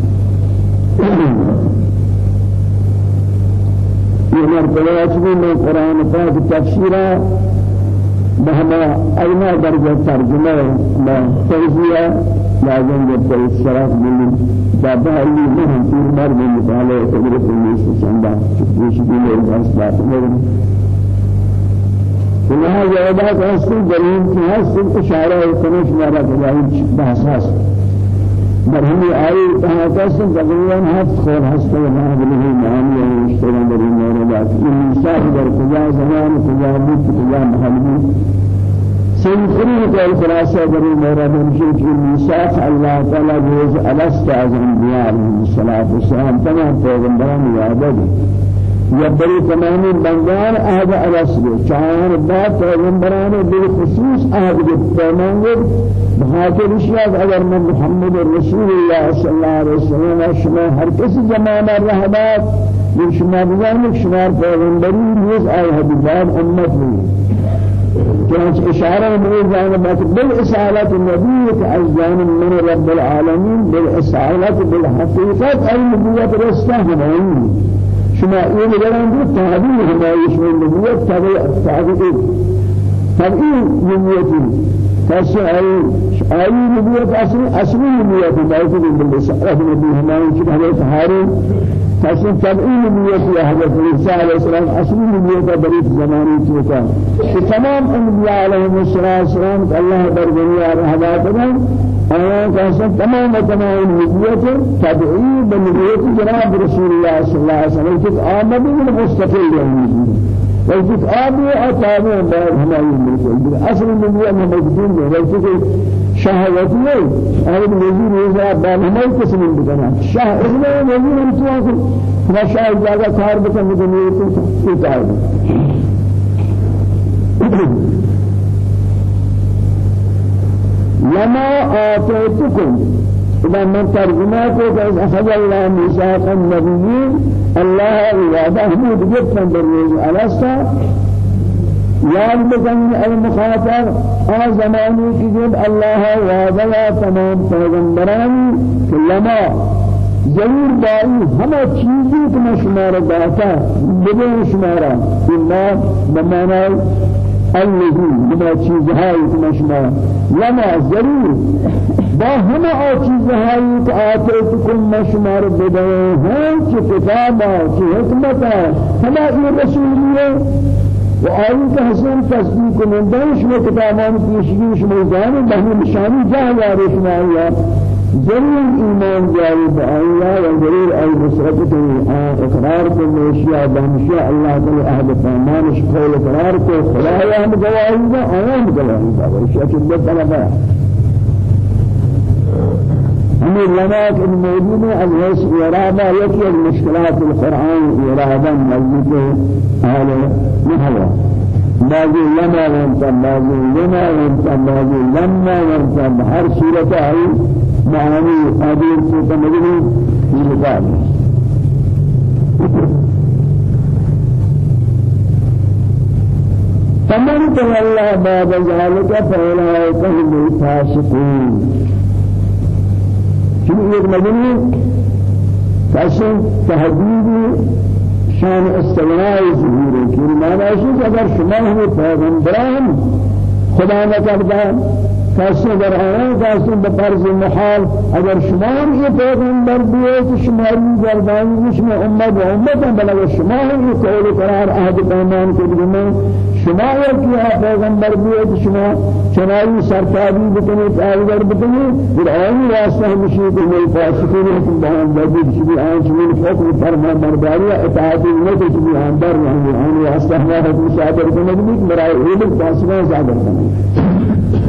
یہ مرتبہ چلی میں قرآن پاک تفسیرہ بہما اینا درجہ ترجمہ ما تفسیرہ لازم جب تل شرف ملی بابا علی میں ہم تیر مرد مطالعہ تجربہ نیست چندہ چکوشی بھی لوگ اس بات میں لهذا إذا كان دليل في هذا إشارة يكونش مرة كذلك بحثاس مرهم آية تهاتس تقريبا هفت خور هسته وما بله معاني ويشتغل در الموردات الإنسان در كذا زمان كذا بيت كذا محل سيخرج قول خلاصة در المورد مشيت الميثاق الله تعالى روز ألست از أنبياء عليه الصلاة والسلام تمام پیغمبران وعده يبري تمام بندان أهد الأصل شاعر بعد پیغمبران بالخصوص أهد بالتمام بخاطر الشيء أجر من محمد رسول الله صلى الله عليه وسلم شما هر کسی زمان رهبات من شما بزانك شما پیغمبری نیز آيه بجان أمت كانت إشارة من جانبات بالإسالة النبي كأجان من رب العالمين بالإسالة بالحقيقة أي نبوة رسالة شما این بلند بود تعبیر همایش من نبوت تعبیر تعبیر تعبیر نبوتی کسی ای ای نبوت اصلی اصلی نبوتی باید بگیم بسیار نبی همایش که کسی تعبیر نبوتی حضرت عیسی علیه السلام اصلی نبوت بری زمانی چیکا که تمام انبیاء علیهم السلام الله در دنیا رهبر بدن آيان كاسم تمام تمام نبوت تدعي بنبوت جناب رسول الله صلى الله عليه وسلم. كت آمد من مستقل يعني وكت آبي أتابع بعد هما يملكون أصل النبوة موجودين ده ولكن شهوتي هذا الوزير يزرع بعد هما يقسم بكنا شاه اسمه وزير هم تواصل ما شاه جاگا کار بکن دنیا تو. اتعاب لما آتيتكم إذا من ترجمة أخذ الله ميثاق النبيين الله وعده جدا بالروز ألسا یاد بکن المخاطر آ زمانی کی جب اللہ وعدہ تمام پیغمبرانی کہ لما ضرور بائی ہمیں چیزی کہ میں شمارا داتا بدون شمارا اللہ بمانا الذي بما چیزهایی که مشما لما ضرور. با همه آ چیزهایی که آتیت کن مشما رو بدهه هم چه کتابا چه حکمتا همه این رسولیه. و آیی که حسن تصدیق کنندن شما کتابان پیشگی شما زانی بهمی نشانی جاه یاری شما آیا؟ ضرور ایمان جاری بآیا و ضرور ای بسرت اقرار کو میشیا بہمشیا اللہ تعالی اہل فرمانش قول اقرار کو خدایا ہم گواہی دا آیا گواہی دا وشیا کہ دل طلبا ہمیں لماك الموجود ہے الویس ارادہ یکی المشکلات القرآن ارادہ مجلس اہل نحوہ بعضی لما وانتا بعضی لما وانتا بعضی لما ہر صورت آئی معانی قادر سے تمجلی في مقابل فمن تولى بعد ذلك فأولئك هم الفاسقون. شنو یک مدنی کسی تهدید شان استغناء ظهوره که معنی که اگر شما هم پیغمبران خدا نکرده کسی در آن کسی به فرض محال اگر شما یہ پیغمبر دیے کہ شماری گردانی شما امت و امت بلکہ شما یہ قول قرار عہد پیمان کے دیے شما یہ پیغمبر دیے کہ شما چنائی سرکاری بکنی پایدار بکنی پھر آن واسطہ ہمشی کہ میری فاسقین ہے کہ بہان بدی شبی آن شمیل حکم فرما برداری اطاعت کہ شبی آن در آن واسطہ ہمارا حکم صادر بھی مرائے علم فاسقین صادر کرنے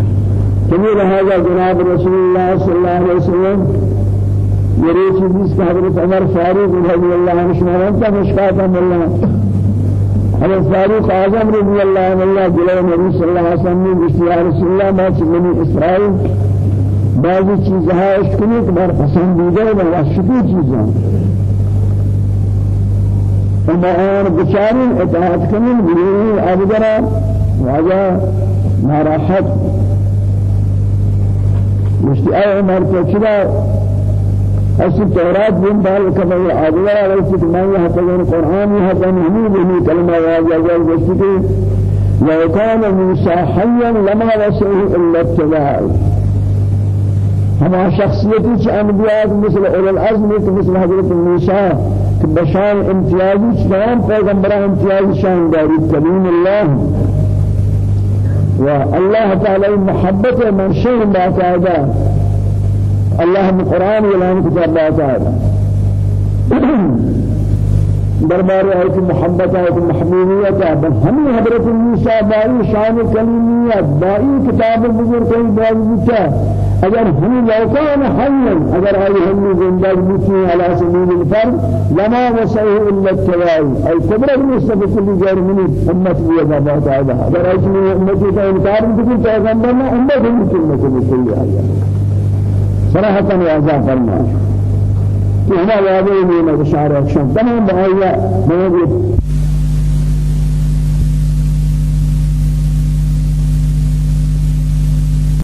جميل هذا جناب رسول الله صلى الله عليه وسلم. يريد چیز حضرت عمر فاروق رضي الله عنه شمارن کا مشکات الله حضرت فاروق اعظم رضي الله عنه الله جلال النبي صلى الله عليه وسلم يا رسول الله ما بني اسرائيل بعضی چیزها اشکنی که بر پسندیده و وحشتی چیزها اما آن بچاری اطاعت کنین بلیه آبدرا واجه ناراحت. مشتی ای عمر کو چرا اسی تورات بن بال کبھی اگلا ویسے کہ میں یہاں پر قرآن یہاں پر نہیں بھی کلمہ واجہ جل ویسے کہ لو كان موسى حيا لما وسعه الا اتباع. ہما شخصیتی چ انبیاء مثل اول العزم مثل حضرت موسی کہ بشان امتیازی تمام پیغمبران امتیازی شان داری کلیم اللہ والله تعالى محبة من شيء باقاعدة الله من القرآن يلان كتاب باقاعدة دربار آية محبة آية محبوبية بل هم حضرت موسى بائی شان کلیمیت بائی کتاب بزرگ کوئی بائی اگر هم لو كان حيا اگر اي هم زنده بيتي على سبيل الفرد لما وسعه الا التواي اي كبر المستفى كل غير من امت بيدا بعد هذا اگر اي من امتي کا انکار بكل پیغمبر ما امت بكل بكل آية صراحة واضح فرما کہ ہمارا واضح نہیں ہے اشارہ تمام؟ بہایا بہت